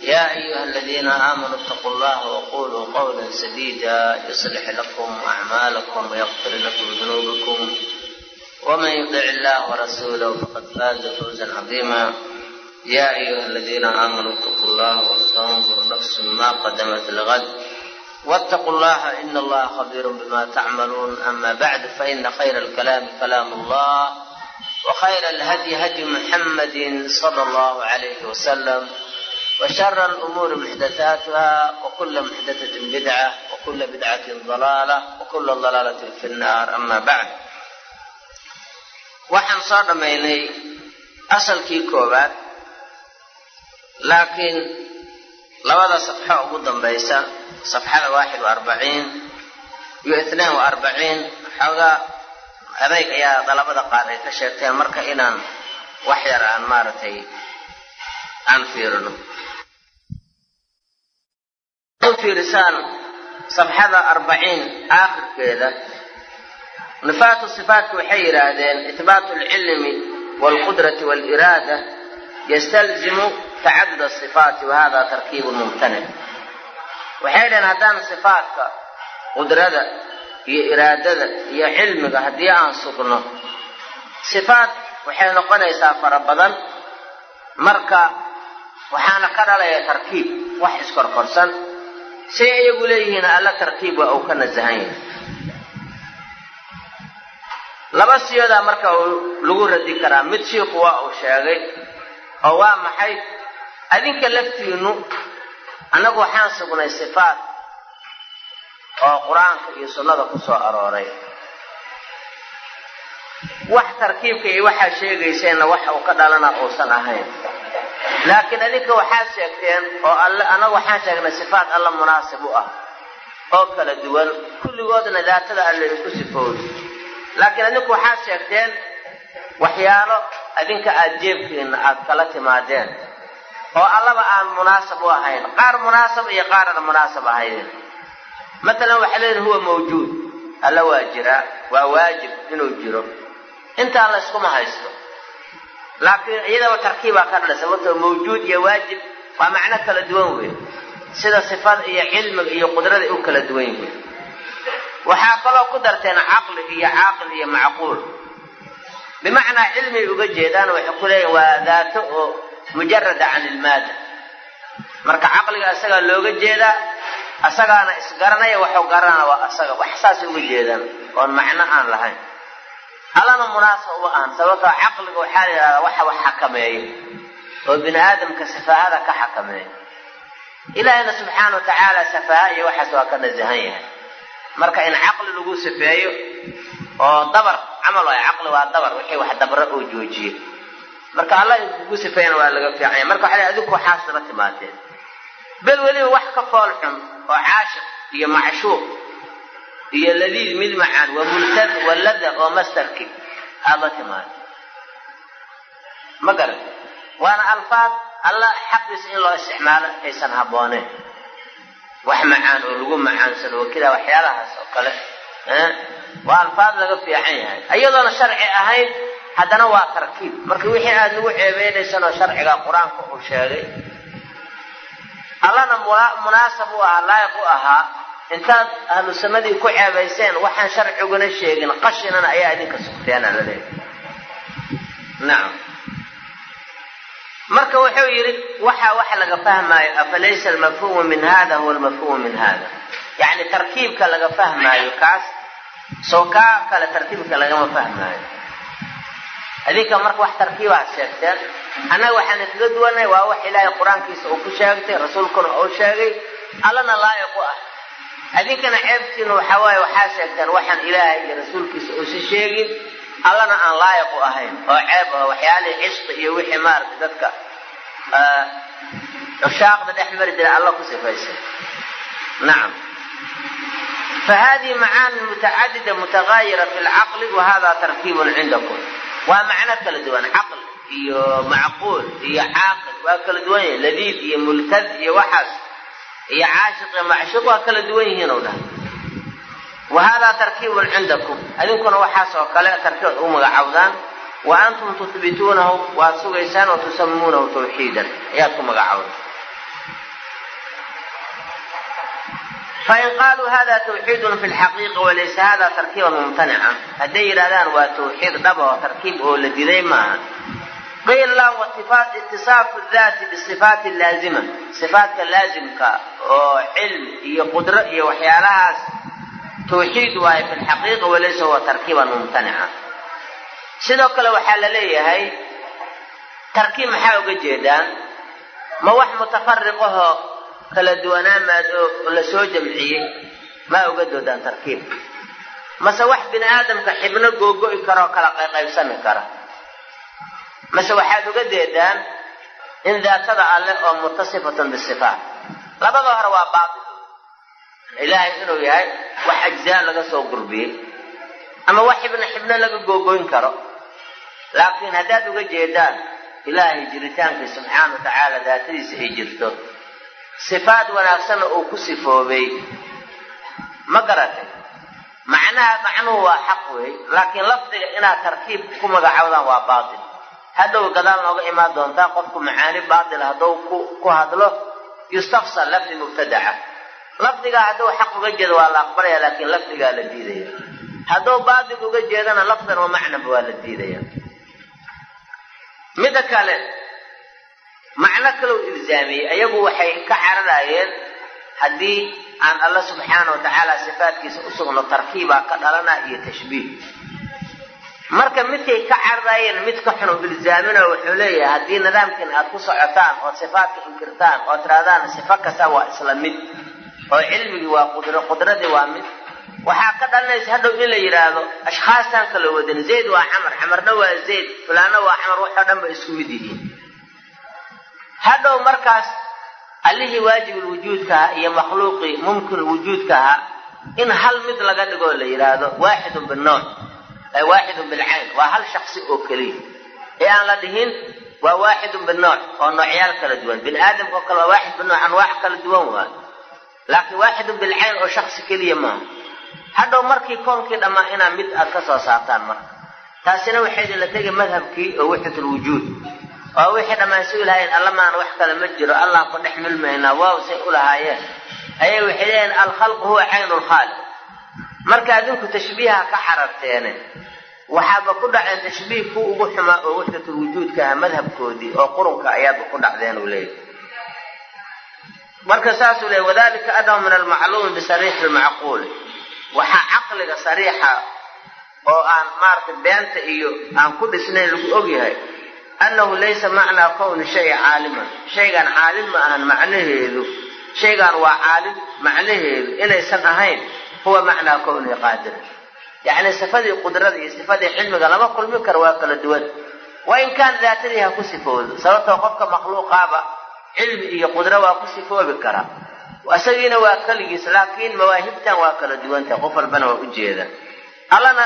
يا أيها الذين آمنوا اتقوا الله وقولوا قولا سديدا يصلح لكم أعمالكم ويغفر لكم ذنوبكم ومن يطع الله ورسوله فقد فاز فوزا عظيما يا أيها الذين آمنوا اتقوا الله ولتنظر نفس ما قدمت الغد واتقوا الله إن الله خبير بما تعملون أما بعد فإن خير الكلام كلام الله وخير الهدي هدي محمد صلى الله عليه وسلم وشر الأمور محدثاتها وكل محدثة بدعة وكل بدعة ضلالة وكل ضلالة في النار أما بعد waxaan soo dhammaynay asalkii koowaad laakiin labada safxo ugu dambaysa safxada waaxid wa arbaciin iyo itnaan wa arbaciin xoogaa adayg ayaa dalabada qaar ay ka sheegteen marka inaan wax yar aan maaragtay aan fiirino u fiirisaan safxada arbaciin aakhirkeeda nufaatu sifaatka waxay yidhaahdeen itbaatu alcilmi waalqudrati waaliraada yastalzimu tacadud asifaati wa hada tarkiibun mumtanic. Waxay dhaheen haddaan sifaatka qudrada iyo iraadada iyo cilmiga haddii aan sugno sifaat waxay noqonaysaa fara badan. Marka waxaana ka dhalaya tarkiib wax iskorkorsan say iyagu leeyihiin alla tarkiib waa uu ka nasahan yahay. Laba siyoodaa marka lagu radi karaa mid shiiku waa uu sheegay oo waa maxay? Adinka laftiinu annagu waxaan sugnay sifaat oo qur'aanka iyo sunnada ku soo arooray. Wax tarkiibka iyo waxaa sheegayseenna waxa uu ka dhalana uusan ahayn laakiin adinka waxaad sheegteen oo alle annagu waxaan sheegnay sifaat alla munaasib u ah oo kala duwan. Kulligoodna daatada alle isku sifooday laakiin adinku waxaad sheegteen waxyaalo adinka aada jeebkiina aada kala timaadeen oo allaba aan munaasab u ahayn. Qaar munaasab iyo qaarana munaasab ahayn matalan waxaa leeyihiin huwa mawjuud. Alla waa jiraa waa waajib inuu jiro. Intaa la yskuma haysto laakiin iyadaba tarkiibaa ka dhalay sababtoo mawjuud iyo waajib waa macno kala duwan wey sida sifada iyo cilmiga iyo qudrada u kala duwan yihiin waxaa kaloo ku darteen caqli iyo caaqil iyo macquul. Bimacnaa cilmigay uga jeedaan waxay ku leeyihiin waa daato oo mujarada can ilmaada marka caqliga isagaa looga jeedaa asagaana isgaranaya waxuu garanaa waa asaga wax saasay uga jeedaan oon macno aan lahayn allana munaasab uma ahan sababtoo caqliga waxaa la yidhahdaa waxa wax xakameeya oo bini aadamka safaahada ka xakameeya ilaahayna subxaana wa tacaala safaaha iyo waxaas waa ka nasahan yahay. Marka in caqli lagu sifeeyo oo dabar camal waay caqli waa dabar wixii wax dabra oo joojiye. Marka allah in kugu sifeeyana waa laga fiicanya marka waxa adinku waxaas daba timaadeen bel weliba wax ka fool xun oo caashiq iyo macshuuq iyo ladiid mid macaan wa multad walada oo mastarki aada la ma garan waana alfaad alla xaqiisa in loo isticmaalo aysan habbooneen wax macaan oo lagu macaansado oo kidaa waxyaalahaas oo kale waa alfaad laga fiican yahay. Iyadoona sharci ahayn haddana waa tarkiib. Marka wixii aada nagu ceebeynaysanoo sharciga qur'aanka uu sheegay allana munaasab u ahaa laayiq u ahaa intaad ahlu ku ceebayseen waxaan sharciguna sheegin. Qashinana ayaa idinka sugteen ala leeyahy nacam marka wuxuu yidhi waxa wax laga fahmaayo afalaysa almafhuumu min hada huwa almafhuumu min hada yacni tarkiibka laga fahmaayo kaas soo kaa kale tarkiibka lagama fahmaayo. Adinka marka wax tarkiibaad sheegteen annaga waxaan iskaga duwanay waa wax ilaahay qur'aankiisa uu ku sheegtay rasuulkuna uu sheegay allana laayiq u ah adinkana ceebtiina waxaa waaye waxaa sheegteen waxaan ilaahay iyo rasuulkiisa uusi sheegin allana aan laayiq u ahayn oo ceeb ah waxyaalihii cishqi iyo wixii maaragtay dadka cushaaqda dhex mari jira alla ku sifaysay nacam fahadihi macaani mutacadida mutagaayira fi lcaqli wa hada tarkiibun cindakum. Waa macno kala duwan caql iyo macquul iyo caaqil waa kala duwan yihiin ladiid iyo multad iyo waxaas iyo caashiq iyo macshuuq waa kala duwan yihiin o dhaha wa hada tarkiibun cindakum. Adinkuna waxaas oo kale tarkiib u magacawdaan wa antum tuhbituunahu waad sugaysaan wa tusamuunahu tawxiidan. Ayaad ku magacawda fain qaaluu hada tawxiidun fi lxaqiiqa walaysa hada tarkiiban mumtanica hadday yidhahdaan waa tawxiid dhaba oo tarkiib oo la diday maaha qiila lahum itisaafu daati bisifaati laazima sifaatka laazimka oo cilmi iyo qudro iyo waxyaalahaas tawxiid waaye fi lxaqiiqa walaysa huwa tarkiiban mumtanica sidoo kale waxaa la leeyahay tarkiib maxaa uga jeedaan ma wax mutafariqahoo kala duwanaamaad oo la soo jamciyey maa uga doodaan tarkiib mase wax bini aadamka xibno googo'i kara oo kala qayqaybsami kara mase waxaad uga jeedaan in daatada alleh oo mutasifatun bisifaat. Labada hore waa baatil. Ilaahay inuu yahay wax ajzaa laga soo gurbiyey ama wax xibno xibno laga googoyn karo. Laakiin haddaad uga jeedaan ilaahay jiritaankii subxaana wa tacaala daatadiisa ay jirto sifaad wanaagsanna uu ku sifoobay ma garatay. Macnaha macnuhu waa xaq weey laakiin lafdiga inaad tarkiib ku magacawdaan waa baatil hadhow gadaal nooga imaan doontaa qofku macaani baatil hadduu ku hadlo yustafsal lafdi mubtadaca. Lafdigaa hadduu xaq uga jeedo waa la aqbalaya laakiin lafdigaa la diidaya. Hadduu baatil uga jeedana lafdan wa macnaba waa la diidaya. Midda kale macno kalou ilzaamiyey. Ayagu waxay ka cararayeen haddii aan alla subxaana wa tacaala sifaatkiisa u sugno tarkiibaa ka dhalana iyo tashbiih marka midkay ka cararayeen mid ka xun u wuxuu leeyahay haddii nidaamkiin aad ku socotaan ood sifaatka inkirtaan oo tirahdaan sifo kasta waa isla mid oo cilmigii waa qudro qudradii waa mid. Waxaa ka dhalanaysa hadhow in la yidhaahdo ashkhaastaan kala wadan zayd waa camar camarna waa zayd fulaanna waa camar waxoo dhan ba isku mid yihiin. Hadhow markaas allihii waajibulwujuudka ahaa iyo makhluuqii mumkin wujuudka ahaa in hal mid laga dhigoo la yidhaahdo waaxidun binooc waaxidun bilcayn waa hal shaksi oo keliya ee aan la dhihin waa waaxidun binooc oo noocyaal kala duwan bini aadamka oo kale waa waaxid binooc anwaac kala duwan waa laakiin waaxidun bilcayn oo shaksi keliya maaha hadhow markii koonkii dhammaa inaa mid aad ka soo saartaan marka taasina waxay idinla tegay madhabkii oo wixdatulwujuud oo wixii dhammaan si lahaayeen alla maana wax kale ma jiro allah ku dhex milmaynaa waaw say u lahaayeen ayay waxay leeyihiin alkhalqu huwa caynu lkhaaliq marka adinku tashbiiha ka xararteene waxaaba ku dhaceen tashbiih ku ugu xumaa oo wixdatulwujuudka aha madhabkoodii oo qurunka ayaaba ku dhacdeen uu leeyahy marka saasuu leeyay wadalika adamu min almacluumi bisariixi lmacquuli waxaa caqliga sariixa oo aan maaragtay beenta iyo aan ku dhisnayn lagu ogyahay annahu laysa macnaa kowni shay caaliman. Shaygan caalim ma ahan macnaheedu. Shaygan waa caalim macnaheedu inaysan ahayn huwa macnaa kownihi qaadiran yacni sifadii qudrada iyo sifadii cilmiga lama kulmi karo waa kala duwan. Wa in kaan daatadii ha ku sifoodo sababtoo qofka makhluuqaaba cilmi iyo qudro waa ku sifoobi karaa isagiina waa keligiis laakiin mawaahibtan waa kala duwantahay qof walbana waa ujeeda allana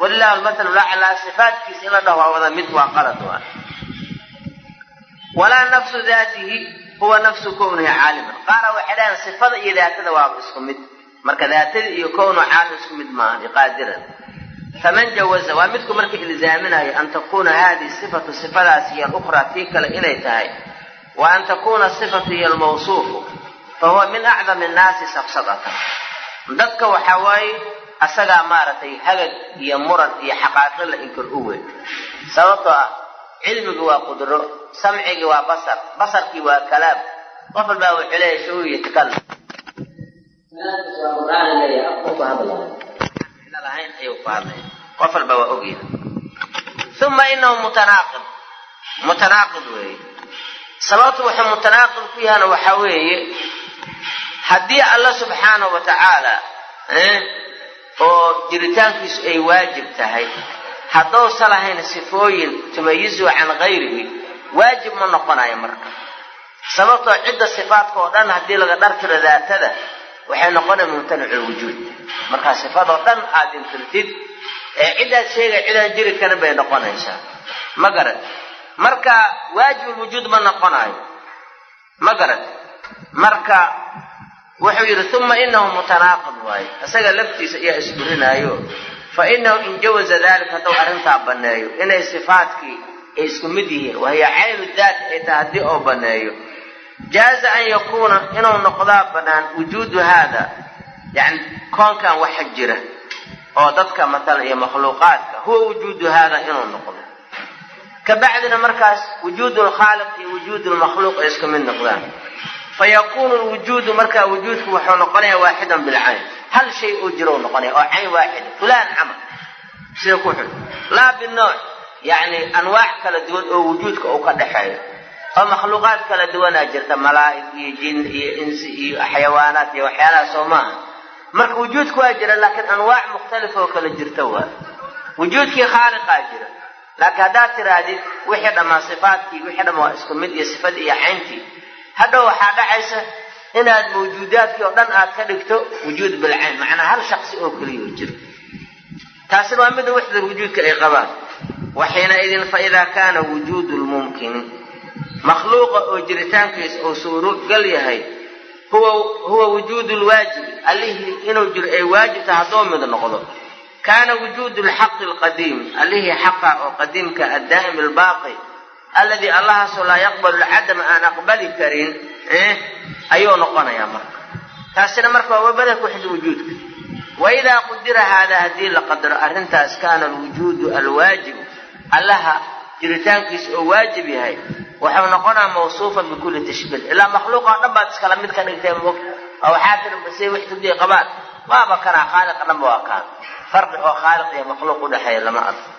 walilah almathalu laclaa sifaatkiisa in la dhaho waa wada mid waa qalad waa. Walaa nafsu daatihi huwa nafsu kownihi caaliman. Qaara waxay dhahaan sifada iyo daatada waaba isku mid marka daatada iyo kownu caalim isku mid maaha qaadiran. Faman jawaza waa midku marka ilzaaminayo an takuna hadihi sifatu sifadaas iyo alukhraa tii kale inay tahay. Wa an takuna sifatu iyo almawsuufu fahuwa min acdami annaasi safsadatan dadka waxaa waaye asagaa maaragtay hagag iyo muran iyo xaqaaqi la inkir u weyn. Sababtoo ah cilmigi waa qudro samcigii waa basar basarkii waa kalaam. Qof walbaa wuxuu leeyahay shuur iyo takalam lahayn ayuu ku hadlaya qof walba waa ogyahay uma inahu mutanaaqid mutanaaqid weeye sababtu wuxuu mutanaaqid ku yahana waxaa weeye haddii alla subxaanahu wa tacaala oo jiritaankiisu ay waajib tahay haddousa lahayn sifooyin tumayizu can gayrihi waajib ma noqonayo marka sababtoo cidda sifaadka oo dhan haddii laga dhartiro daatada waxay noqonaya mumtanicu lwujuud markaa sifadoo dhan aad intirtid ee cidaad sheegay cidaan jiri karin bay noqonaysaa. Ma garad? Marka waajibulwujuud ma noqonayo ma garad? Marka wuxuu yidhi uma inahu mutanaaqid waayo isaga laftiisa ayaa isburinaayo. Fa inahu in jawaza dalika hadduu arrintaa banneeyo. Inay sifaadkii ay isku mid yihiin wahiya caynu daat ay tahay haddii oo banneeyo jaaza an yakuuna inuu noqdaa bannaan wujuudu haada. Yani koonkan waxa jira oo dadka matalan iyo makhluuqaadka huwa wujuudu haada inuu noqdo. Kabacdina markaas wujuudu lkhaaliq iyo wujuudu lmakhluuq ay isku mid noqdaan. Fa yakuunu lwujuudu markaa wujuudku wuxuu noqonayaa waaxidan bilcayn hal shay oo jiro noqonaya oo cayn waaxida fulaan camal. Sida ku xun? Laa binooc yacni anwaac kala duwan oo wujuudka uu ka dhexeeyo oo makhluuqaad kala duwanaa jirta malaa'ig iyo jin iyo insi iyo xayawaanaat iyo waxyaalaha soo maaha. Marka wujuudku waa jira laakiin anwaac mukhtalifa oo kala jirta waa. Wujuudkii khaaliqaa jira. Laakiin haddaad tirahdid wixii dhammaa sifaadkii wixii dhamma waa isku mid iyo sifadii iyo cayntii. Hadhow waxaa dhacaysa inaad mawjuudaadkii oo dhan aad ka dhigto wujuud bilcayn macnaa hal shaqsi oo keliya jiro taasina waa mida wixda wujuudka ay qabaan. Waxiinaidin fa idaa kaana wujuudu lmumkini makhluuqa oo jiritaankiisa oo suurogal yahay huwa wujuudu lwaajibi allihii inuu jiro ay waajibta hadduu mid noqdo. Kaana wujuudu lxaqi alqadiim allihii xaqa oo qadiimka addaa'im albaaqi alladii allahaasoo laa yaqbalu lcadama aan aqbali karin ayuu noqonayaa marka. Taasina marka waa wabada ku xid wujuudka. Waidaa qudira haadaa haddii la qadaro arrintaas kaana alwujuudu alwaajib allaha jiritaankiisa oo waajib yahay waxau noqonaa mawsuufan bikulli tashbiih. Ilaa makhluuqa o dhan baad iskala mid ka dhigtay mog oo waxaa tiri say wax qabaan waaba kanaa khaaliqa dhanba waa kaan farqi oo khaaliq iyo makhluuq udhexeeya lama arko.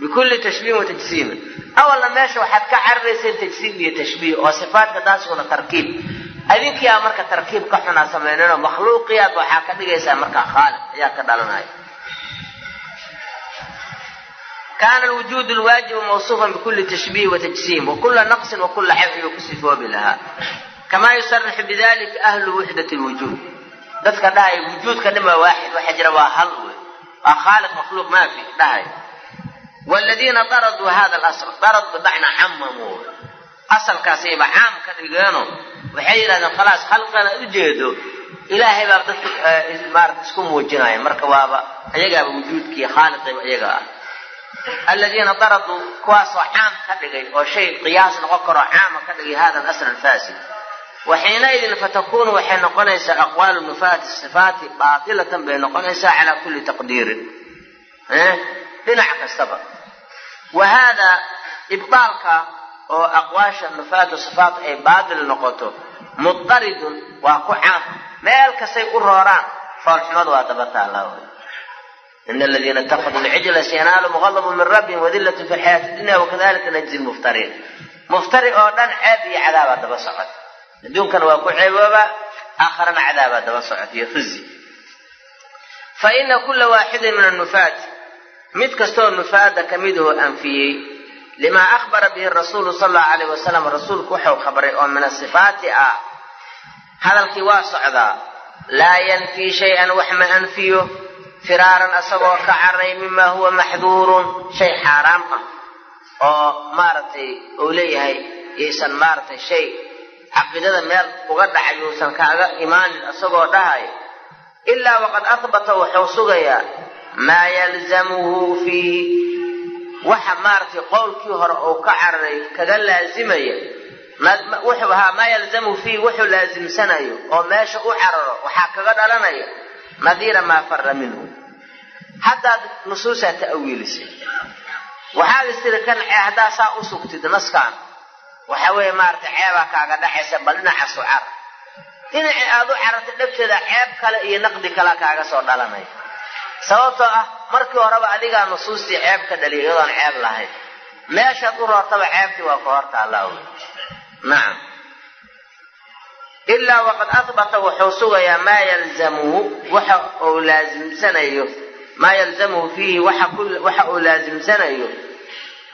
Bikulli tashbiihin wa awalna meesha waxaad ka cararayseen tajsiim iyo tashbiih oo sifaadka daasuna tarkiib. Adinkiyaa marka tarkiib ka xunaa sameynanoo makhluuqiyaad waxaa ka dhigaysaa markaa khaaliq ayaa ka dhalanaya kaana alwujuud lwaajibu mawsuufan bikulli tashbiih watajsiim wakula naqsin wakula cayb ayuu ku sifoobi lahaa kamaa yusarixu bidalika ahlu wuxdati lwujuud dadka dhahaya wujuudka dhan waa waaxid waxa jira waa hal wey waa khaaliq makhluuq maafi dhahay wladiina daraduu hada lasl darad bimacnaa camamuu asalkaasayba caam ka dhigeeno waxay yidhahdeen khalaas khalqan aad ujeedo ilaahay baa dadka maarata isku muujinaya marka waaba iyagaaba wujuudkii khaaliqiiba iyaga ah aladiina daraduu kuwaasoo caam ka dhigay oo shay qiyaas noqon karoo caama ka dhigay hada alasl alfasid waxiinaidin fatakunu waxay noqonaysaa aqwaalu nufaati sifaati baatilatan bay noqonaysaa calaa kulli taqdiirin dhinac kastaba wa haadaa ibdaalka oo aqwaasha nufaatu sifaat ay baatil noqoto mudaridun waa ku caam meel kastay u rooraan foolxumadu waa daba taallaa ina aladiina itakaduu lcijla sayanaalum gadabun min rabbihim wadillatun fi lxayaati dunya wakadalika najzi lmuftariin muftari oo dhan ceeb iyo cadaabaa daba socot adduunkana waa ku ceeboobaa aakharana cadaabaa daba socot iyo khizi fa ina kula waaxidin min annufaati mid kastoo nufaada ka midahoo anfiyey limaa akhbara bihi rasuulu sala allahu alayh wasalam rasuulku waxau khabray oo min asifaati ah hadalkii waa socdaa laa yanfii shay-an wax ma anfiyo firaaran asagoo ka caray mima huwa maxduurun. Shay xaaraam ah oo maaragtay uu leeyahay yaysan maaragtay shay. Caqiidada meel uga dhacay yuusan kaaga imaanin asagoo dhahay. Ilaa waqad ahbata wuxuu sugayaa maa yalzamuhu fiihi. Waxa maaragtay qowlkii hore uu ka cararay kaga laazimaya wuxuu ahaa maa yalzamuhu fiihi wuxuu laasimsanayo oo meesha u cararo waxaa kaga dhalanaya nadiira maa fara minhu. Haddaad nusuusaa ta'wiilisay. Waxaad istiri kan haddaa saa u sugtid naskaan. Waxa weeye maaragtay ceebaa kaaga dhaxaysa bal dhinacaas u carar dhinacii aad u carartay dhegteeda ceeb kale iyo naqdi kale kaaga soo dhalanaya sababtoo ah markii horeba adigaa nusuustii ceeb ka dhaliya iyadoon ceeb lahayn. Meeshaad u roortaba ceebtii waa ka horta allah wy nacam ilaa waqad ahbata wuxuu sugayaa maa yalzamuhu waxa uu laasimsanayo maa yalzamuhu fiihi waxa uu laasimsanayo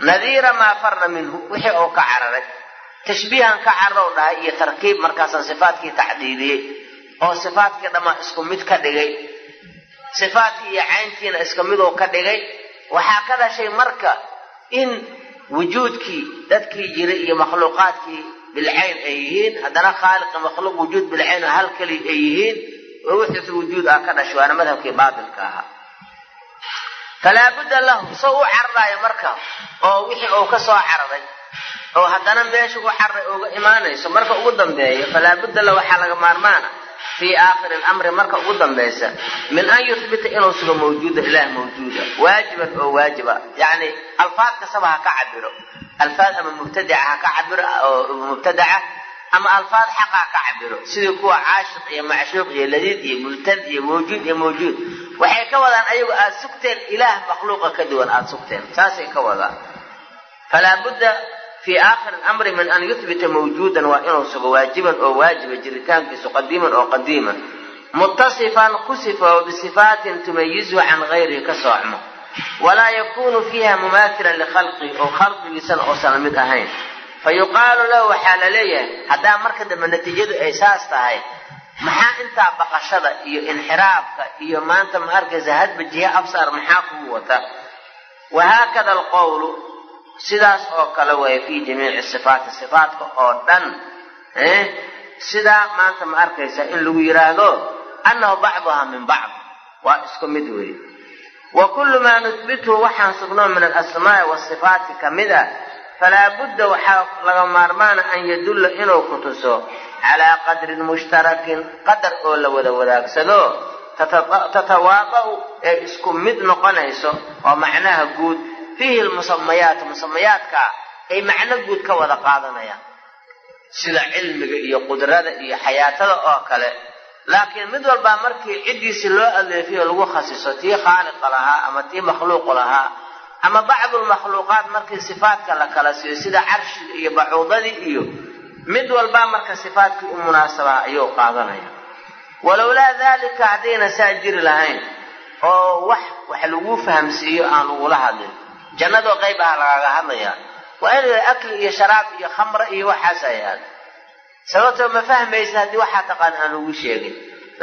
nadiira maa fara minhu wixii uu ka cararay tashbiihan ka cararow dhahay iyo tarkiib markaasaan sifaatkii tacdiidiyey oo sifaadkii dhammaa isku mid ka dhigay sifaadkii iyo cayntiina iska midoo ka dhigay waxaa ka dhashay marka in wujuudkii dadkii jiray iyo makhluuqaadkii bilcayn ay yihiin. Haddana khaaliqi makhluuq wujuud bilcayn hal keli ay yihiin. Oo wixii wujuud ah ka dhashay waana madhabkii baatilka ahaa. Falaa budda lahu soo u cararaayo marka oo wixii uu ka soo cararay oo haddana meesha u cararay uga imaanayso marka ugu dambeeya falaa budda lahu waxaa laga maarmaana fii aakhiri lamri marka ugu dambaysa min an yuhbita inuu sugo mawjuuda ilaah mawjuuda. Waajiban oo waajiba. Yacni alfaad kastaba ha ka cabiro alfaad ama mubtadica ha ka cabiro oo mubtadaca ama alfaad xaqa ha ka cabiro sidii kuwa caashiq iyo macshuuq iyo ladiid iyo multad iyo mawjuud iyo mawjuud. Waxay ka wadaan ayagu aada sugteen ilaah makhluuqa ka duwan aada sugteen. Saasay ka wadaan. Falaa budda fii aakhiri lamri min an yuhbita mawjuudan waa inuu sugo waajiban oo waajiba jiritaankiisu qadiiman oo qadiiman. Mutasifan ku sifoobo bisifaatin tumayizuhu can gayrihi ka soocmo walaa yakunu fiiha mumaatilan likhalqihi oo khalqigiisana oosan mid ahayn fa yuqaalu lahu waxaa la leeyahay haddaa marka dambe natiijadu ay saas tahay maxaa intaa baqashada iyo inxiraafka iyo maanta ma arkaysa hadba jihe absaar maxaa kugu wata wahaakada alqowlu sidaas oo kale waay fii jamiici sifaati sifaatka oo dhan sidaa maanta ma arkaysa in lagu yidhaahdo annahu bacduhaa min bacd waa isku mid weeye wa kullu maa nuhbituhu waxaan sugnoo min alasmaa'i wasifaati ka mid ah. Falaa budda waxaa laga maarmaana an yadulla inuu ku tuso. Calaa qadrin mushtarakin qadar oo la wada wadaagsado. Tatawaada'u ee isku mid noqonayso oo macnaha guud. Fiihi lmusamayaat musamayaadka ay macno guud ka wada qaadanayaan. Sida cilmiga iyo qudrada iyo xayaatada oo kale laakiin mid walbaa markii ciddiisi loo adeefiyo lagu khasiso tii khaaliqa lahaa ama tii makhluuqu lahaa ama bacdulmakhluuqaat markii sifaadka la kala siiyo sida carshiga iyo bacuudadii iyo mid walbaa marka sifaadkii u munaasabaha ayuu qaadanaya. Walowlaa daalika haddayna saa jiri lahayn oo wax wax laguu fahamsiiyo aan lagula hadlin. Jannadoo qayb aha lagaaga hadlayaa. Waa in akli iyo sharaab iyo khamre iyo waxaas ay sababtoo ma fahmaysa haddii waxaa taqaan aan lagu sheegin.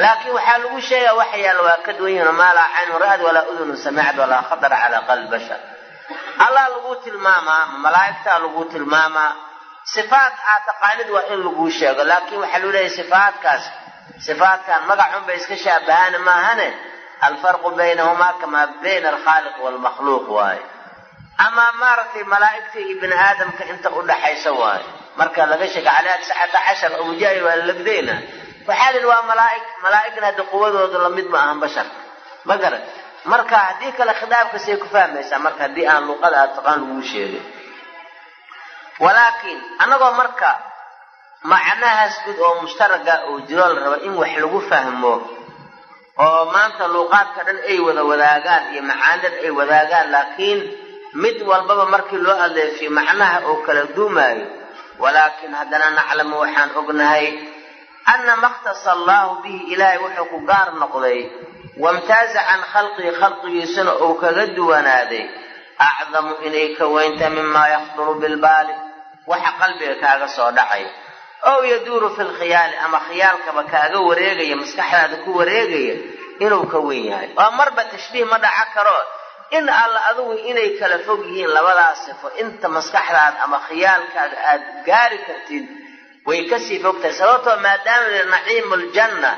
Laakiin waxaa lagu sheegaa waxa yaalla waa ka duwan yihiin maa laa ra'ad walaa udunun samicad walaa khatara calaa qalbi bashar. Allah lagu tilmaamaa malaa'igtaa lagu tilmaamaa. Sifaat aad taqaanid waa in laguu sheego. Laakiin waxaa lagu leeyahay sifaatkaas. Sifaatkan magacun bay iska shaabahaani maahane? Alfarqu baynahumaa kamaa bayna alkhaaliq waalmakhluuq waaye. Ama maaragtay malaa'igta iyo bini aadamka inta u dhaxaysa waaye marka laga sheega calaa tiscata cashar oo mujaahid waa labdeyna waxaa lihi waa malaa'ig malaa'igna hadda quwadoodu la mid ma ahan bashar. Ma garan marka haddii kale khidaabka say ku fahmaysaa marka haddii aan luuqada aad taqaan laguu sheegay. Walaakiin annagoo marka macnahaas guud oo mushtaraga oo jiroo la rabo in wax lagu fahmo oo maanta luuqaadka dhan ay wada wadaagaan iyo macaanid ay wadaagaan laakiin mid walbaba markii loo adeefiyo macnaha oo kala duumaayo walaakin haddana naclamu waxaan ognahay anna makhtasa allaahu bihi ilaahay wuxuu ku gaar noqday. Wamtaaza can khalqihi khalqigiisuna uu kaga duwanaaday. Acdamu inay ka weynta mimaa yakhduru bilbaali. Waxa qalbiga kaaga soo dhacay. Ow yaduuru fi lkhiyaali ama khiyaalkaba kaaga wareegaya maskaxdaada ku wareegaya inuu ka weyn yahay. Oo marba tashbiih ma dhaca karo in alla adigu inay kala fog yihiin labadaas sifo inta maskaxdaada ama khiyaalkaaga aad gaari kartid way ka sii fogtahay. Sababtoo maadaama naciimu ljanna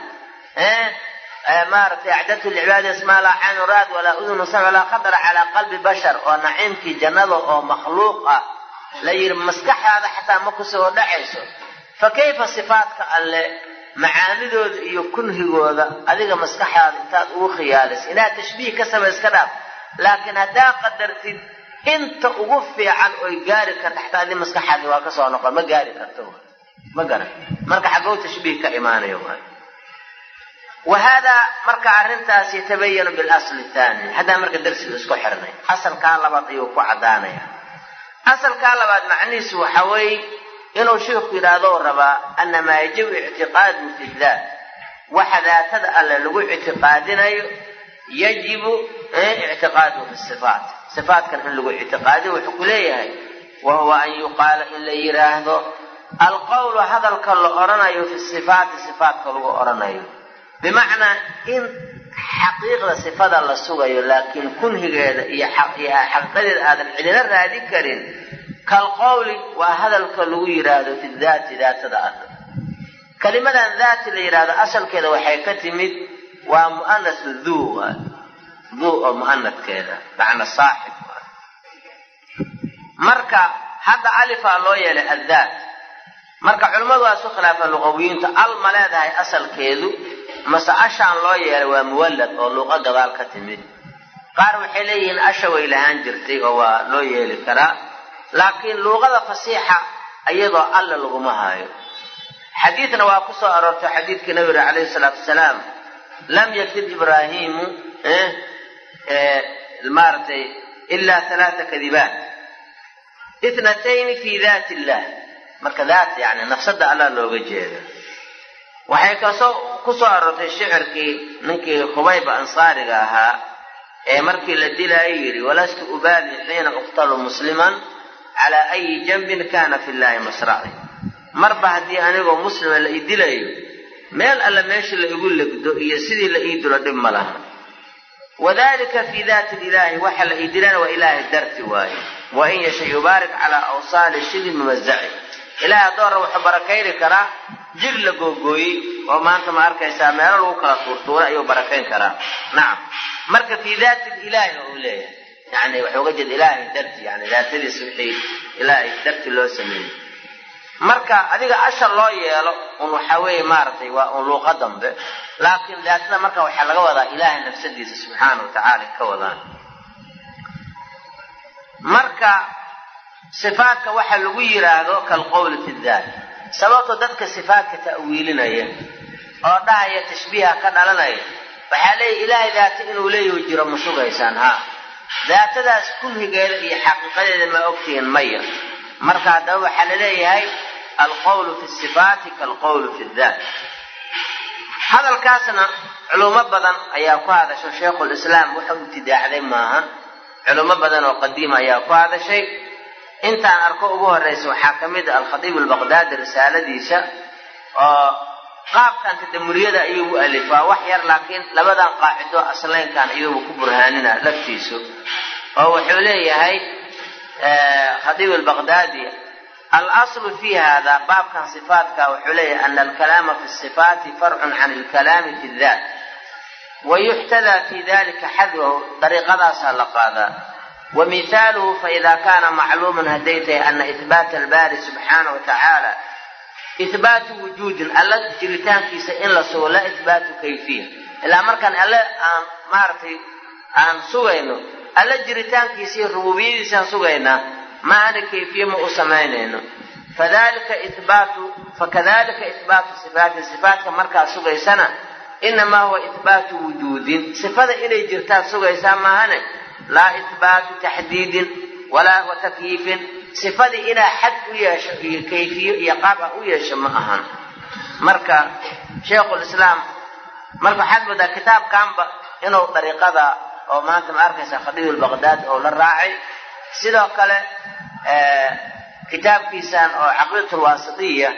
maaragtay acdatu lcibaadi ismaa laa caynu raad walaa udunu sam walaa khatara calaa qalbi bashar oo naciimkii jannada oo makhluuq ah la yidhi maskaxdaada xataa ma ku soo dhacayso. Fa kayfa sifaatka alle macaanidooda iyo kunhigooda adiga maskaxdaada intaad ugu khiyaalaysa inaad tashbiih ka samay iska dhaaf laakiin haddaa qadartid inta ugu fiican oy gaari karta xataa adii maskaxaadi waa ka soo noqon ma gaari karto. Ma garan marka xagow tashbiih ka imaanayo waay wa haadaa marka arrintaas yatabayanu bilasli thaani. Haddaa marka darsiga isku xirnay asalkaa labaad ayuu ku caddaanaya asalkaa labaad macnihiisu waxa weeye inuu sheikhu yidhaahdo rabaa ana maa yajibu ictiqaadu fi daat waxa daatada alle lagu ictiqaadinayo yajibu ictiqaaduhu fi sifaat sifaatkan in lagu ictiqaadiyo wuxuu ku leeyahay wa huwa an yuqaala in la yidhaahdo alqowlu hadalka la odhanayo fi sifaati sifaatka lagu odhanayo bimacnaa in xaqiiqda sifada la sugayo laakiin kunhigeeda iyo xaqiiqadeeda aadan cidina raadin karin kalqowli waa hadalka lagu yidhaahdo fi daati daatada alla kelimadan daati la yidhaahdo asalkeeda waxay ka timid waa mu'anasu duu waay duu oo mu'anadkeeda macna saaxib marka hadda alifaa loo yeelay addaat marka culimmadu waa isu khilaafeen luqawiyiinta al ma leedahay asalkeedu mase ashaan loo yeelay waa muwallad oo luuqa gadaal ka timid. Qaar waxay leeyihiin asha way lahaan jirtay oo waa loo yeeli karaa laakiin luuqada fasiixa iyadoo alle laguma haayo. Xadiidna waa ku soo aroortay xadiidkii nabiga calayhi salaatu wasalaam lam yakdib ibraahiimu maaratay ilaa halaata kadibaat itnatayni fi daati illah marka daat yani nafsada allah looga jeeda waxay ku soo aroortay shicirkii ninkii khubayba ansaariga ahaa ee markii la dilaayo yidhi walastu ubaali xiina uqtalu musliman calaa ayi janbin kana fi llahi masraci marba haddii anigoo muslima la ii dilayo meel alle meesha la igu legdo iyo sidii la ii dilo dhib ma laha. Wadalika fi daati lilahi waxa la ii dilana waa ilaahay darti waaye. Wain yasha yubaarik calaa awsaali shidi mumazaci ilahay haddoo rab wuxuu barakayni karaa jir la googooyey oo maanta ma arkaysaa meelo lagu kala tuurtuura ayuu barakayn karaa. Nacam marka fii daati ilaahi uu leeyahay yani waxuu uga jeeda ilaahay darti yani daatadiis wixii ilaahay darti loo sameeyey marka adiga ashar loo yeelo un waxaa weeye maaragtay waa un luuqa dambe. Laakiin daatada marka waxaa laga wadaa ilaahay nafsadiisa subxaana wa tacaala ka wadaan. Marka sifaadka waxa lagu yidhaahdo kalqowli fi daat sababto dadka sifaadka ta'wiilinaya oo dhahaya tashbiiha ka dhalanaya waxaa leeyahy ilaahay daata inuu leeyahu jiro ma sugaysaan haa. Daatadaas kunhigeeda iyo xaqiiqadeeda ma ogtihiin maya marka haddaba waxaa la leeyahay alqowlu fi sifaati kalqowlu fi daat hadalkaasna culummo badan ayaa ku hadasho sheikhulislaam wuxuu ibtidaacday maaha. Culummo badan oo qadiima ayaa ku hadashay. Intaan arko ugu horraysa waxaa ka mid a alkhatiib albaqdaadi risaaladiisa oo qaabkan tadamuriyada ayuu u alifaa wax yar laakiin labadan qaacido aslaynkan ayuuba ku burhaanina laftiisu oo wuxuu leeyahay khatiib albaqdaadi alaslu fi hada baabkan sifaatka wuxuu leeyahay ana alkalaama fi sifaati farcun can alkalaami fi daat wayuxtadaa fi dalika xadwahu dariiqadaasaa la qaadaa wamithaaluhu faida kana macluuman hadday tahay ana ihbaata albaari subxaana wa tacaala ihbaatu wujuudin alla jiritaankiisa in la sugo la ihbaatu kayfiya. Ilaa markaan alle aan maaragtay aan sugayno alla jiritaankiisa iyo rububiyadiisaan sugaynaa maana kayfiye ma u samaynayno. Fakadalika ihbaatu sifaatin sifaatka markaad sugaysana inamaa huwa ihbaatu wujuudin. Sifada inay jirtaad sugaysaa maahane laa ihbaatu taxdiidin walaa wa takyiifin. Sifadii inaa xad u yeesho iyo kayfiyo iyo qaab ah u yeesho ma ahan. Marka sheikhulislaam marka waxaad moodaa kitaabkanba inuu dariiqada oo maanta ma arkaysa khadiib albaqdaad oo la raacay. Sidoo kale kitaabkiisan oo caqiidatul waasitiya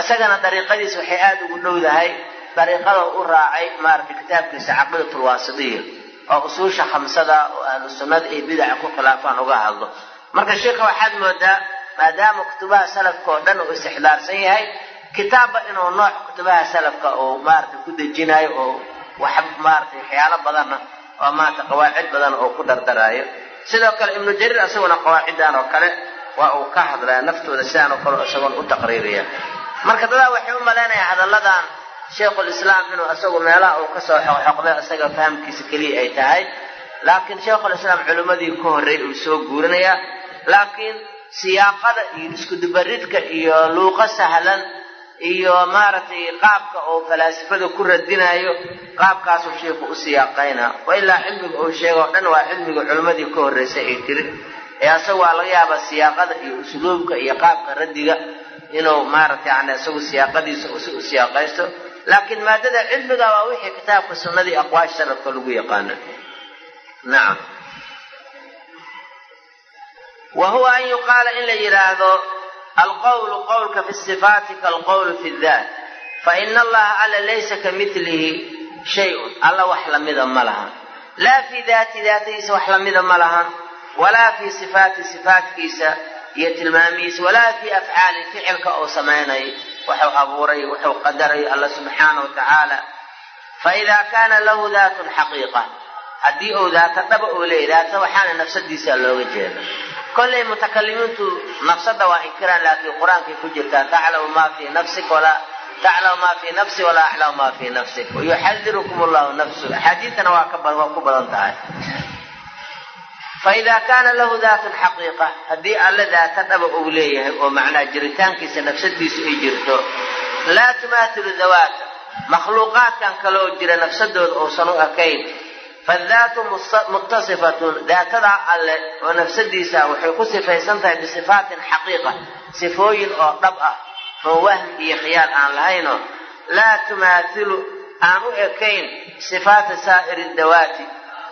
isagana dariiqadiisa waxay aada ugu dhowdahay dariiqada u raacay maaragtay kitaabkiisa caqiidatul waasitiya oo usuusha khamsada oo ahlu sunnada iyo bidaca ku khilaafaan uga hadlo. Marka sheikha waxaad moodaa maadaama kutubaha salafka oo dhan uu istixdaarsan yahay kitaabba inuu nooc kutubaha salafka uu maaragtay ku dejinayo oo wax maaragtay waxyaalo badanna oo maarata qawaacid badan oo ku dardaraayo. Sidoo kale ibnu jariir isaguna qawaaciddan oo kale waa uu ka hadlaya naftooda sidaan oo kale isagoon u taqriiriya marka dadaa waxay u malaynayaa hadalladan sheikhulislaam inuu isagu meelaha uu ka soo xoqxoqday isaga fahamkiisa keliya ay tahay. Laakiin sheikhulislaam culimmadii ka horreey uu soo guurinayaa. Laakiin siyaaqada iyo iskudubaridka iyo luuqo sahlan iyo maaragtay qaabka uu falaasifada ku radinayo qaabkaasuu sheikhu u siyaaqaynaa wa ilaa cilmiga uu sheega o dhan waa cilmiga culimmadii ka horreysay ay tiri ee asaga waa laga yaabaa siyaaqada iyo usluubka iyo qaabka raddiga inuu maaragtay yani isagu siyaaqadiisa si u siyaaqaysto laakiin maadada cilmiga waa wixii kitaabka sunnadii aqwaash salafka lagu yaqaano. Nacam wa huwa an yuqaala in la yidhaahdo alqowlu qowlka fi sifaati kalqowli fi daat faina allaha alla laysa ka milihi shay-un alla wax lamida ma lahan laa fii daati daatadiisa wax lamida ma lahan walaa fii sifaati sifaatkiisa iyo tilmaamihiisa walaa fii afcaali ficilka uu samaynayo wuxuu abuuray wuxuu qadaray alla subxaana wa tacaala fa idaa kaana lahu daatun xaqiiqa haddii uu daata dhaba uu leeyay daata waxaana nafsadiisa looga jeeda. Kollay mutakalimiintu nafsada waa inkiraan laakiin qur'aankay ku jirtaa taclamu maa fii nafsik walaa taclamu maa fii nafsi walaa aclamu maa fii nafsik. Wayuxadirukum allahu nafsu axaadiidtana waa ku badan tahay. Faida kaana lahu daatun xaqiiqa haddii alle daata dhaba uu leeyahay oo macnaa jiritaankiisa nafsadiisu ay jirto laa tumaathilu dawaata makhluuqaadkan kaloo jira nafsadooda uusan u ekayn fadaatu muttasifatun daatadaa alle oo nafsadiisa waxay ku sifaysan tahay bisifaatin xaqiiqa sifooyin oo dhab ah oo wahmi iyo khiyaal aan lahaynoo laa tumaathilu aan u ekayn sifaata saa'iri dawaati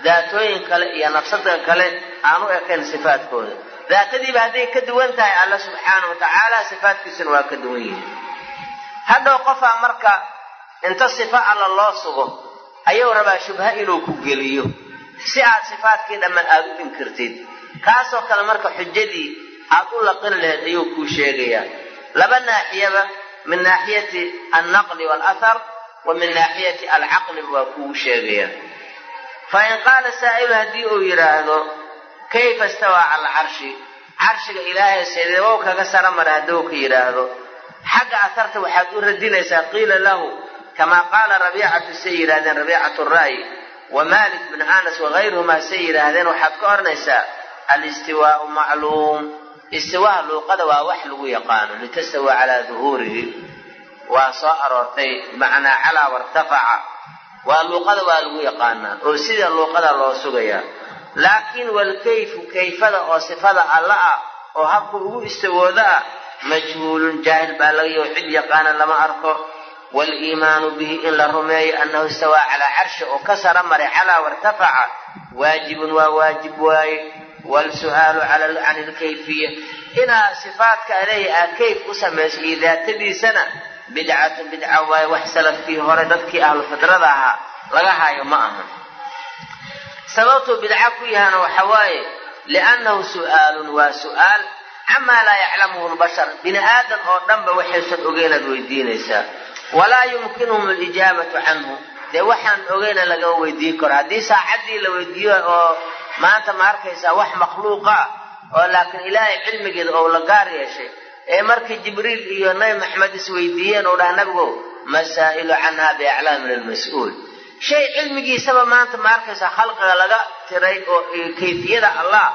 daatooyin kale iyo nafsada kale aan u ekayn sifaadkooda. Daatadiiba hadday ka duwan tahay alla subxaana wa tacaala sifaadkiisuna waa ka duwan yihiin. Hadhow qofaa marka inta sifa alla loo sugo ayuu rabaa shubha inuu ku geliyo. Si aad sifaadkii dhammaan aada u inkirtid kaasoo kale marka xujadii aad u laqin lahayd ayuu kuu sheegayaa. Laba naaxiyaba min naaxiyati alnaqli waalahar wa min naaxiyati alcaqli waa kuu sheegaya fa in qaala saa'ilu haddii uu yidhaahdo kayfa istawaa cala alcarshi carshiga ilaahay seedeewow kaga sara mara hadduu ka yidhaahdo xagga aharta waxaad u radinaysaa qiila lahu kamaa qaala rabiicatu say yidhahdeen rabiicatu ra'yi wa malik bin anas wagayruhumaa say yidhaahdeen waxaad ka odhanaysaa alistiwaau macluum istiwaa luuqada waa wax lagu yaqaano litastawa calaa duhuurihi waa soo aroortay bimacnaa calaa wartafaca waa luuqada waa lagu yaqaanaa oo sida luuqada loo sugayaa laakiin walkayfu kayfada oo sifada alla ah oo habka ugu istawooda ah majhuulun jaahil baa lagayo cid yaqaana lama arko waliimaanu bihi in la rumeeyo annahu istawaa calaa carshi oo ka sara maray calaa wartafaca waajibun waa waajib waaye waalsu'aalu can ilkayfiya inaa sifaadka aleehi aa kayf u samayso iyo daatadiisana bidcatun bidca waaye wax salafkii hore dadkii ahlu fidrada ahaa laga haayo ma aha sababtuu bidca ku yahana waxa waaye liannahu su'aalun waa su'aal camaa laa yaclamuhu lbashar bini aadan oo dhanba waxaysan ogeynaad weydiinaysaa walaa yumkinuhum alijaabatu canhu. Dee waxaan ogeyna lagama weydiin karo. Haddii saacaddii la weydiiyo oo maanta ma arkaysaa wax makhluuqa ah oo laakiin ilaahay cilmigeeda oo la gaar yeeshay ee markii jibriil iyo nabi maxamed isweydiiyeen oo dhaha nabigow masaa'ilu canha biaclaam min almas-uul. Shay cilmigiisaba maanta ma arkaysaa khalqiga laga tiray oo kayfiyada allah.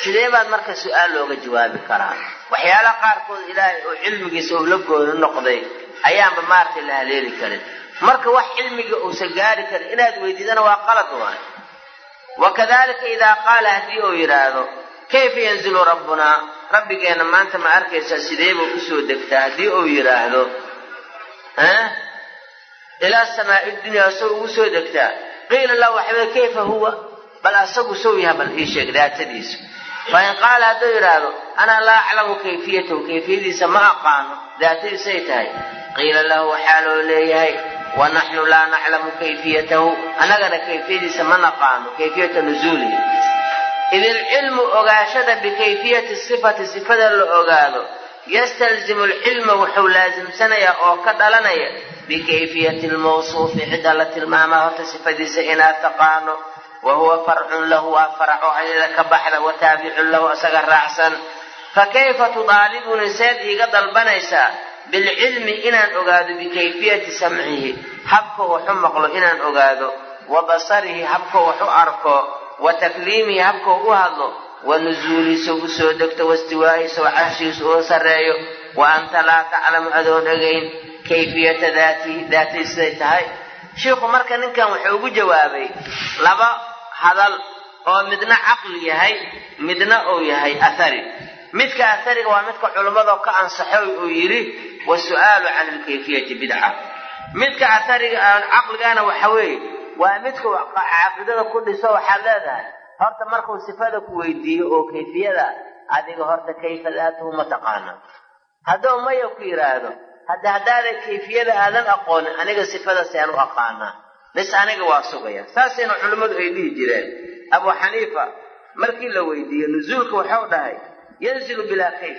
Sidee baad marka su'aal looga jawaabi karaa? Waxyaalaha qaarkood ilaahay oo cilmigiisa uu la gooni noqday ayaanba maaragtay la haleeli karin. Marka wax cilmiga uusan gaari karin inaad weydiidana waa qalad waay wa kadalika idaa qaala haddii uu yidhaahdo kayfa yanzilu rabbunaa rabbigeenna maanta ma arkaysaa sideeba u soo degtaa haddii uu yidhaahdo ilaa samaa'i dunya asoo ugu soo degtaa. Qiila lahu waxawe kayfa huwa? Bal asagu sow yaha bal ii sheeg daatadiisu fa in qaala hadduu yidhaahdo anaa laa aclamu kayfiyatahu kayfiyadiisa ma aqaano daatadiisay tahay. Qiila lahu waxaa loo leeyahay wa naxnu laa naclamu kayfiyatahu annagana kayfiyadiisa ma naqaano kayfiyata nusuulihi id ilcilmu ogaashada bikayfiyati sifati sifada la ogaado yastalzimu alcilma wuxuu laasimsanayaa oo ka dhalanaya bikayfiyati lmawsuufi cidda la tilmaamaa horta sifadiisa inaad taqaano wa huwa farcun lahu waa faraco ayada ka baxda wa taabicun lahu isaga raacsan fa kayfa tudaalibuni seed iiga dalbanaysaa bilcilmi inaan ogaado bikayfiyati samcihi habka waxu maqlo inaan ogaado wa basarihi habka waxu arko wa takliimihi habka u hadlo wa nusuulihiisa u soo degto wastiwaahiisa wa carshihiisa uga sarreeyo wa anta laa taclamu adoon ogayn kayfiyata daatihi daatay siday tahay shiikhu marka ninkan wuxuu ugu jawaabay laba hadal oo midna caqli yahay midna uu yahay athari. Midka athariga waa midka culimmadoo ka ansaxo uu yidhi wasu'aalu can ilkayfiyati bidca midka athariga caqligana waxa weeye waa midka caaqidada ku dhiso waxaad leedahay. Horta markuu sifada ku weydiiyo oo kayfiyada adiga horta kayfa daatuhu ma taqaana. Hadduu maya ku yidhaahdo hadda haddaadan kayfiyada aadan aqoonin aniga sifada sean u aqaanaa bis aniga waa sugaya. Saasayna culimmadu ay dhihi jireen. Abu xaniifa markii la weydiiyey nuzuulka waxau dhahay yanzilu bilaa kayf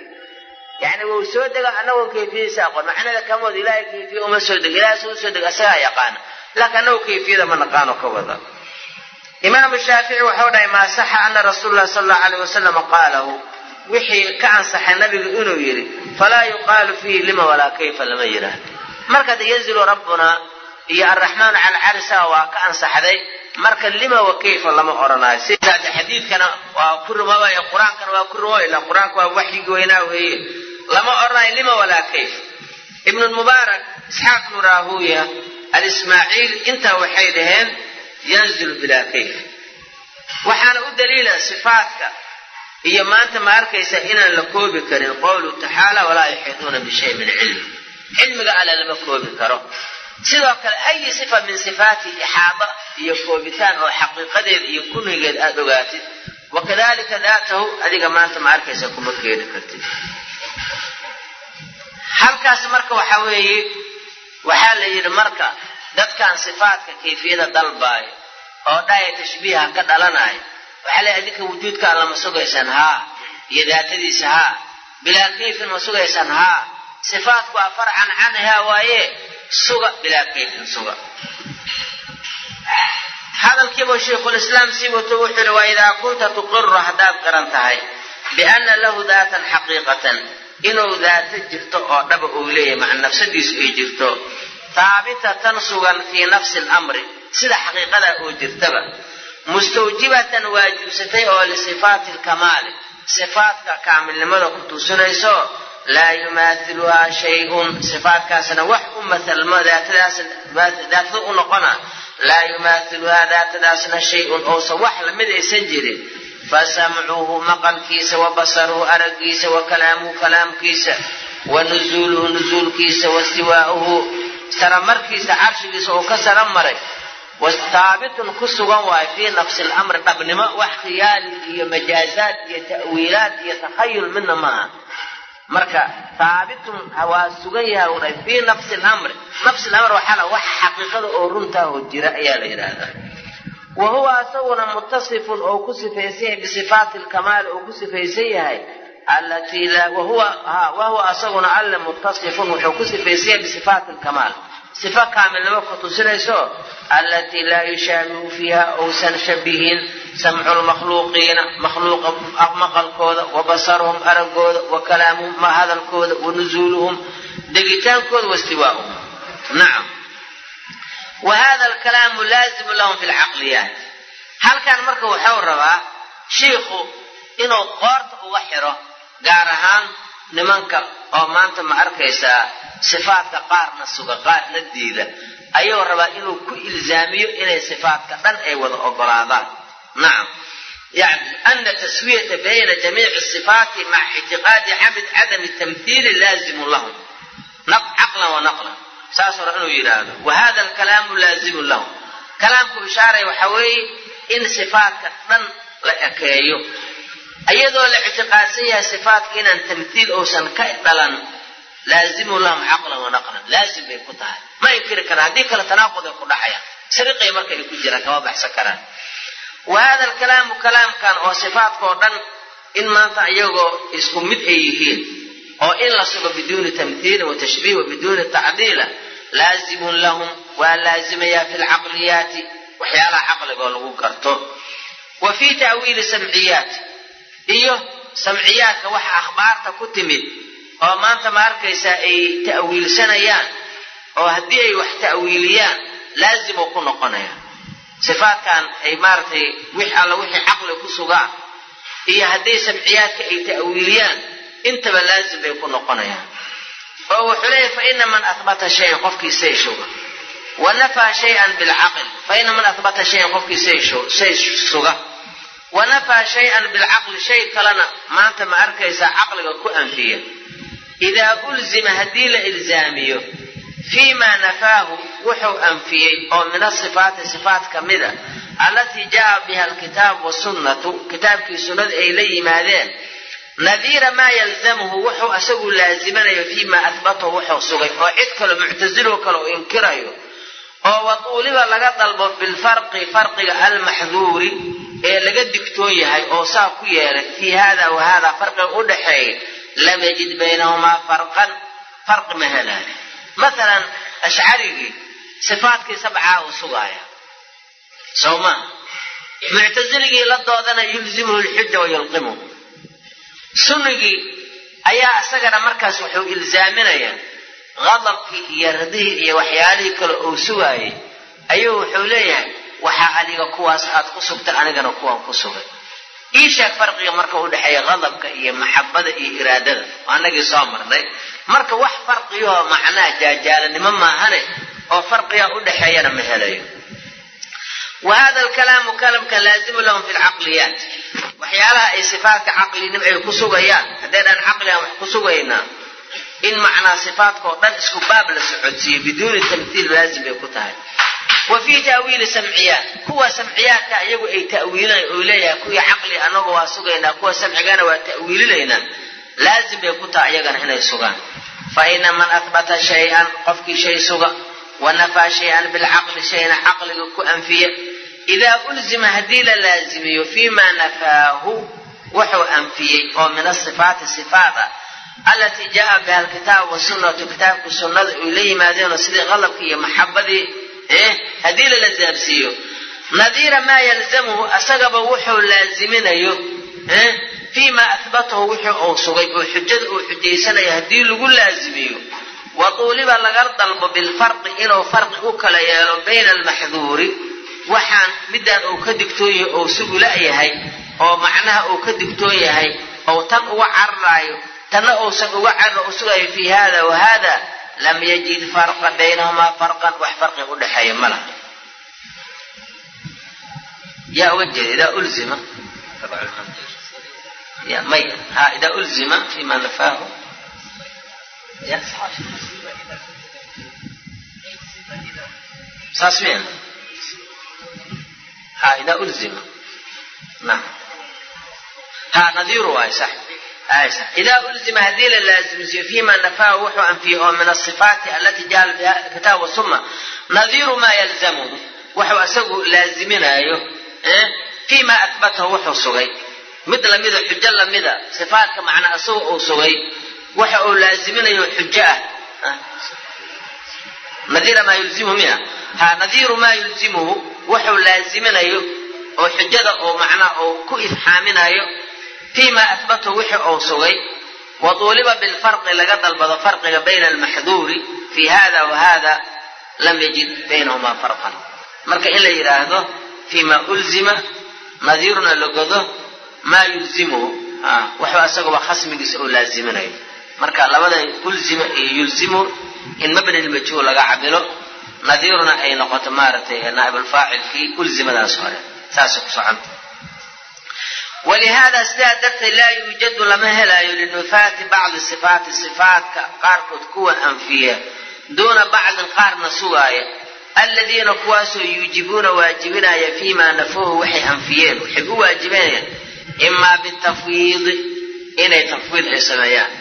yani wuu soo dega anagoo kayfiyadiisa aqoon. Macnada kamood ilaahay kayfiya uma soo dego ilahay suu soo dega asagaa yaqaana. Laakiin anagoo kayfiyada ma naqaano ka wada. Imaamu shaafici waxau dhahay maa saxa ana rasuul lah sala allahu alayh wasalam qaalahu. Wixii ka ansaxay nabigu inuu yidhi falaa yuqaalu fiihi lima walaa kayfa lama yidhaahdo. Markada yanzilu rabbuna iyo arraxmaanu cala carisa waa ka ansaxday. Marka lima wa kayfa lama odhanaayo sidaas xadiidkana waa ku rumabaya qur'aankana waa ku rumaba ila qur'aanka waa waxyigi weynaa weeye. Lama odhanayo lima walaa kayf. Ibnu lmubaarak isxaaq bnu raahuuya alismaaciil intaa waxay dhaheen yanzilu bilaa kayf. Waxaana u daliila sifaatka iyo maanta ma arkaysa inaan la koobi karin. Qowluhu tacaala walaa yuxiituuna bishay min cilmi. Cilmiga alle lama koobi karo sidoo kale ayi sifa min sifaati ixaada iyo koobitaan oo xaqiiqadeed iyo kunigeed aada ogaatid. Wakadalika daatahu adiga maanta ma arkaysa kuma keeni kartid. Halkaas marka waxa weeye waxaa la yidhi marka dadkan sifaatka kayfiyada dalbaayo oo dhaya tashbiiha ka dhalanayo waxaa leeyahay adinka wujuudka alla ma sugaysaan haa iyo daatadiisa haa. Bilaa kayfin ma sugaysaan haa. Sifaatku waa farcan canhaa waaye suga bilaa kayfin suga. Hadalkiibu shaykhulislaam sii wato wuxuu yihi waa idaa kunta tuqiru haddaad garan tahay bianna lahu daatan xaqiiqatan inuu daato jirto oo dhaba uu leeyahay maca nafsadiisu ay jirto haabitatan sugan fii nafsi lamri sida xaqiiqadaa oo jirtaba mustawjibatan waajibsatay oo lisifaati lkamaali sifaatka kaamilnimada ku tusinayso laa yumaathiluhaa shay-un. Sifaatkaasna wax u matalmo daatada u noqona laa yumaathiluhaa daatadaasna shay-un ousan wax la mid aysan jirin. Fasamcuhu maqalkiisa wa basaruhu araggiisa wa kalaamuhu kalaamkiisa wa nuzuuluhu nuzuulkiisa wa saramarkiisa carshigiisa uu ka sara maray. Wahaabitun ku sugan waayo fii nafsi lamri dhabnimo wax khiyaali iyo majaazaad iyo ta'wiilaad iyo takhayul midna maaha marka haabitun waa sugan dhahay fii nafsi lamri nafsi lamr waxaa la wax xaqiiqada oo runtaa oo jira ayaa la yidhaahdaa. Wa huwa asaguna mutasifun oo ku sifaysan yahay bisifaati lkamaali oo ku sifaysan yahay allatii wahuwa asaguna alle mutasifun wuxuu ku sifaysan yahay bisifaati lkamaal sifo kaamilnimo ku tusinayso allatii laa yushaabihu fiiha ousan shabihin samcu lmakhluuqiina makhluuqa maqalkooda wa basaruhum araggooda wa kalaamuhum hadalkooda wa nuzuuluhum degitaankooda wa istiwaa'uhum. Nacam wa hada alkalaamu laazimu lahum fi lcaqliyaat halkan marka wuxuu rabaa shiikhu inuu qoorta uga xiro gaar ahaan nimanka oo maanta ma arkaysaa sifaatka qaarna suga qaarna diida. Ayuu rabaa inuu ku ilzaamiyo inay sifaatka dhan ay wada ogolaadaan yani ana taswiyata bayna jamiici sifaati maca ictiqaadi xamid cadami tamhiili laazimu lahum caqlan wa naqlan saasoo ra inuu yidhaahdo wa hada alkalaamu laazimun lahum kalaamku ishaaray waxa weeye in sifaatka dhan la ekeeyo iyadoo la ictiqaadsan yahay sifaatka inaan tamhiil uusan ka dhalan laazimu lahum caqlan wa naqlan laazim bay ku tahay ma inkiri karaan haddii kale tanaaqud ay ku dhacayaan sariqay marka ay ku jiraan kama baxsan karaan wa hada alkalaamu kalaamkan oo sifaatkao dhan in maanta iyagoo isku mid ay yihiin oo in la sugo biduuni tamhiilin wa tashbiih wa biduuni tacdiila laazimun lahum waa laazimayaa fi lcaqliyaati waxyaalaha caqligoo lagu garto wa fii ta'wiili samciyaati iyo samciyaadka waxa akhbaarta ku timid oo maanta ma arkaysaa ay ta'wiilsanayaan oo haddii ay wax ta'wiiliyaan laazimuu ku noqonaya sifaatkan ay maaratay wix alla wixii caqli ku sugaan iyo hadday samciyaadka ay ta'wiiliyaan intaba laazim bay ku noqonayaan. Oo wuxuu leeyahy fa ina man ahbata shayan qofkii say suga. Wa nafaa shayan bilcaql fa ina man ahbata shayan qofkii say suga. Wa nafaa shay-an bilcaqli shay kalena maanta ma arkaysaa caqliga ku anfiya. Idaa ulzima haddii la ilzaamiyo fii maa nafaahu wuxuu anfiyey oo min asifaati sifaat ka mida allatii jaa biha alkitaabu wasunnatu kitaabkii sunnada ay la yimaadeen nadiira maa yalzamuhu wuxuu isagu laazimanayo fii maa ahbatahu wuxuu sugay oo cid kale muctasilo kale oo inkirayo oo watuuliba laga dalbo bilfarqi farqiga almaxduuri ee laga digtoon yahay oo saa ku yeelay fii hada wa hada farqiga u dhaxeeya lam yajid baynahumaa farqan farqi ma helaayo maalan ashcarigii sifaatkii sabcaa uu sugaaya sow maa muctasiligii la doodana yulzimuhu lxuja wayulqimuhu sunnigii ayaa isagana markaas wuxuu ilzaaminayaa qadabkii iyo radihii iyo waxyaalihii kale uu sugaayay ayuu wuxuu leeyahay waxaa adiga kuwaas aad ku sugtay anigana kuwaan ku sugay. Ii sheeg farqiga marka u dhexeeya qadabka iyo maxabada iyo iraadada. Anagii soo marnay marka wax farqiyoo macnaa jaajaalanimo maahane oo farqiga u dhexeeyana ma helayo. Wa hada alkalaamu kalamka laazimu lahum fi lcaqliyaat waxyaalaha ay sifaatka caqlinimo ay ku sugayaan haddaydhaan caqligan wax ku sugaynaa in macnaa sifaadkao dhan isku baab la socodsiiyo biduuni tamthiil laazim bay ku tahay. Wa fii ta'wiili samciyaat. Kuwa samciyaadka iyagu ay ta'wiilinay oo leeyahay kuwii caqli anagu waa sugaynaa kuwa samcigana waa ta'wiilinaynaa laazim bay ku tahay iyagana inay sugaan. Fa ina man ahbata shay-an qofkii shay suga wa nafaa shay-an bilcaqli shayna caqliga ku anfiya. Idaa ulzima haddii la laazimiyo fiimaa nafaahu wuxuu anfiyey oo min asifaati sifaata alatii jaa biha alkitaab wasunnatu kitaabka sunnada ay la yimaadeenoo sidii qalabkii iyo maxabadii haddii la lazaamsiiyo nadiira maa yalzamuhu asagaba wuxuu laaziminayo fii maa ahbatahu wixii uu sugay oo xujada uu xujaysanayo haddii lagu laazimiyo. Wa laga dalbo bilfarqi inuu farqi u kala yeelo bayna almaxduuri. Waxaan midaan uu ka digtoon yahay ou sugu la-yahay oo macnaha uu ka digtoon yahay ou tan uga cararaayo tanna uusan uga cararo u sugayo fii hada wa hada lam yajid farqa baynahumaa farqan wax farqi u dhexeeya ma laha. Yaa uga jeeda idaa ulzima ya may ha idaa ulzima fima nafaahu ya saas miya ha idaa ulzima naam ha nadiiru waay sax ay sax idaa ulzima haddii la laazimsiyo fima nafaahu wuxuu anfiyey oo min asifaati alatii jaala biha kitaab wasuma nadiiru maa yalzamuhu wuxuu isagu laaziminaayo fima ahbatahu wuxuu sugay mid lamida xujo lamida sifaatka macnaa isagu uu sugay waxa uu laaziminayo xujo ah. Nadiira maa yulzimuhu miya ha nadiiru maa yulzimuhu wuxuu laaziminayo oo xujada oo macnaa uu ku ifxaaminayo fima ahbatahu wixii uu sugay. Wa bilfarqi laga dalbado farqiga bayna almaxduuri fi hada wa hada lam yajid baynahumaa farqan. Marka in la yidhaahdo fima ulzima nadiiruna logado maa yulzimuhu waxba isaguba khasmigiisa oo laaziminayo marka labada ulzima iyo yulzimu in mabni lmajhuul laga cabilo nadiiruna ay noqoto maaragtay naaibulfaacilkii ulzimadaas hore. Saasay ku socon. Walihaada sidaa darteed laa yuujadu lama helaayo linufaati bacdi sifaati sifaatka qaarkood kuwa anfiya duuna bacdin qaarna sugaaya. Aladiina kuwaasoo yuujibuuna waajibinaya fiimaa nafuuhu waxay anfiyeen waxay u waajibanayaan imaa bitafwiidi inay tafwiid ay sameeyaan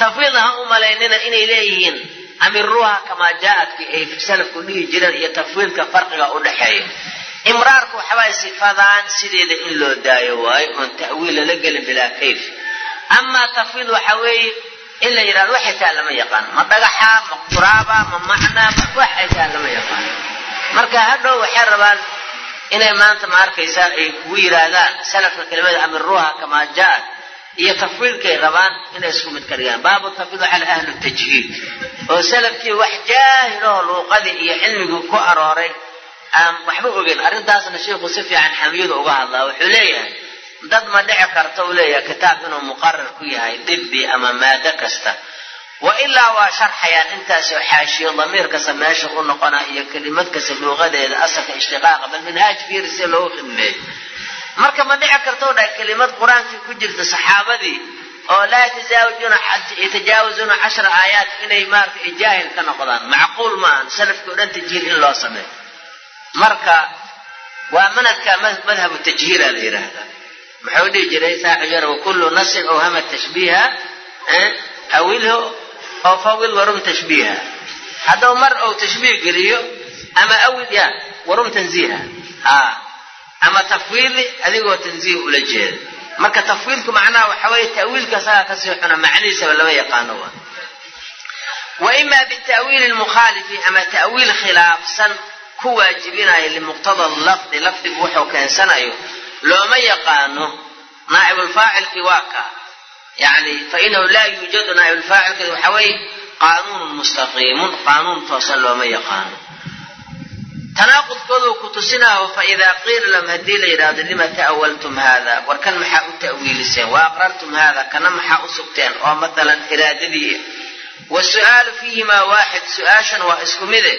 tafwiidna ha u malaynina inay leeyihiin amiruuha kamaa jaa-adkii ay salafku dhihi jireen iyo tafwiidka farqiga u dhaxeeya imraarku waxawaay sifadaan sideeda in loo daayo waayo oon ta'wiil lala gelin bilaa kayf amaa tafwiid waxa weeye in la yidhahdo waxay taa lama yaqaan ma dhagaxa ma quraaba ma macnaa ma waxay taa lama yaqaan marka hadhow waxay rabaan inay maanta ma arkaysaa ay kugu yidhaahdaan salafka kelimada amiruuha kamaa jaa iyo tafwiidkay rabaan inay isku mid ka dhigaan baabu tafwiid cala ahlu tajhiid oo salafkii wax jaahiloo luuqadii iyo cilmigii ku arooray aan waxba ogeyn arrintaasna sheikhu si fiican xamiyadu uga hadlaa. Wuxuu leeyahay dad ma dhici karta uu leeyahay kitaab inuu muqarar ku yahay dibi ama maado kasta wa ilaa waa sharxayaan intaasoo xaashiyo damiir kasta meesha u noqona iyo kelimad kasta luuqadeeda asalka ishtiqaaqa bal minhaaj fiiri si loogu khidmeeyo. Marka ma dhici karta dhahay kelimad qur'aankii ku jirta saxaabadii oo laa yatajaawasuuna cashra aayaat inay maarata jaahil ka noqdaan. Macquul maahan salafkii o dhan tajhiil in loo sameeyo. Marka waa manhajka madhabu tajhiila la yidhaahdaa muxuu dhihi jiray saaxibyar wakullu nasin awhama tashbiiha awilhu oo fawil warum tashbiiha. Hadduu mar ou tashbiih geliyo ama awid ya warum tanziiha. Ha ama tafwiidi adigoo tanziih ula jeeda marka tafwiidku macnaha waxa weeye ta'wiilka isagaa ka sii xuna macnihiisaba lama yaqaano wa wa ima bita'wiili lmukhaalifi ama ta'wiil khilaafsan ku waajibinayo limuqtada lafdi lafdigu wuxuu keensanayo looma yaqaano. Naaibulfaacilkii waa ka yani fainahu laa yuujadu naaibulfaacilkeed waxa weeye qaanuunun mustaqiimun qaanuun toosan looma yaqaano tanaaqudkoodu ku tusinaayo faidaa qiila lahum haddii la yidhaahdo lima ta'awaltum haada war kan maxaa u ta'wiiliseen wa aqrartum haada kana maxaa u sugteen oo matalan iraadadii wasu'aalu fiihimaa waaxid su'aashan waa isku mide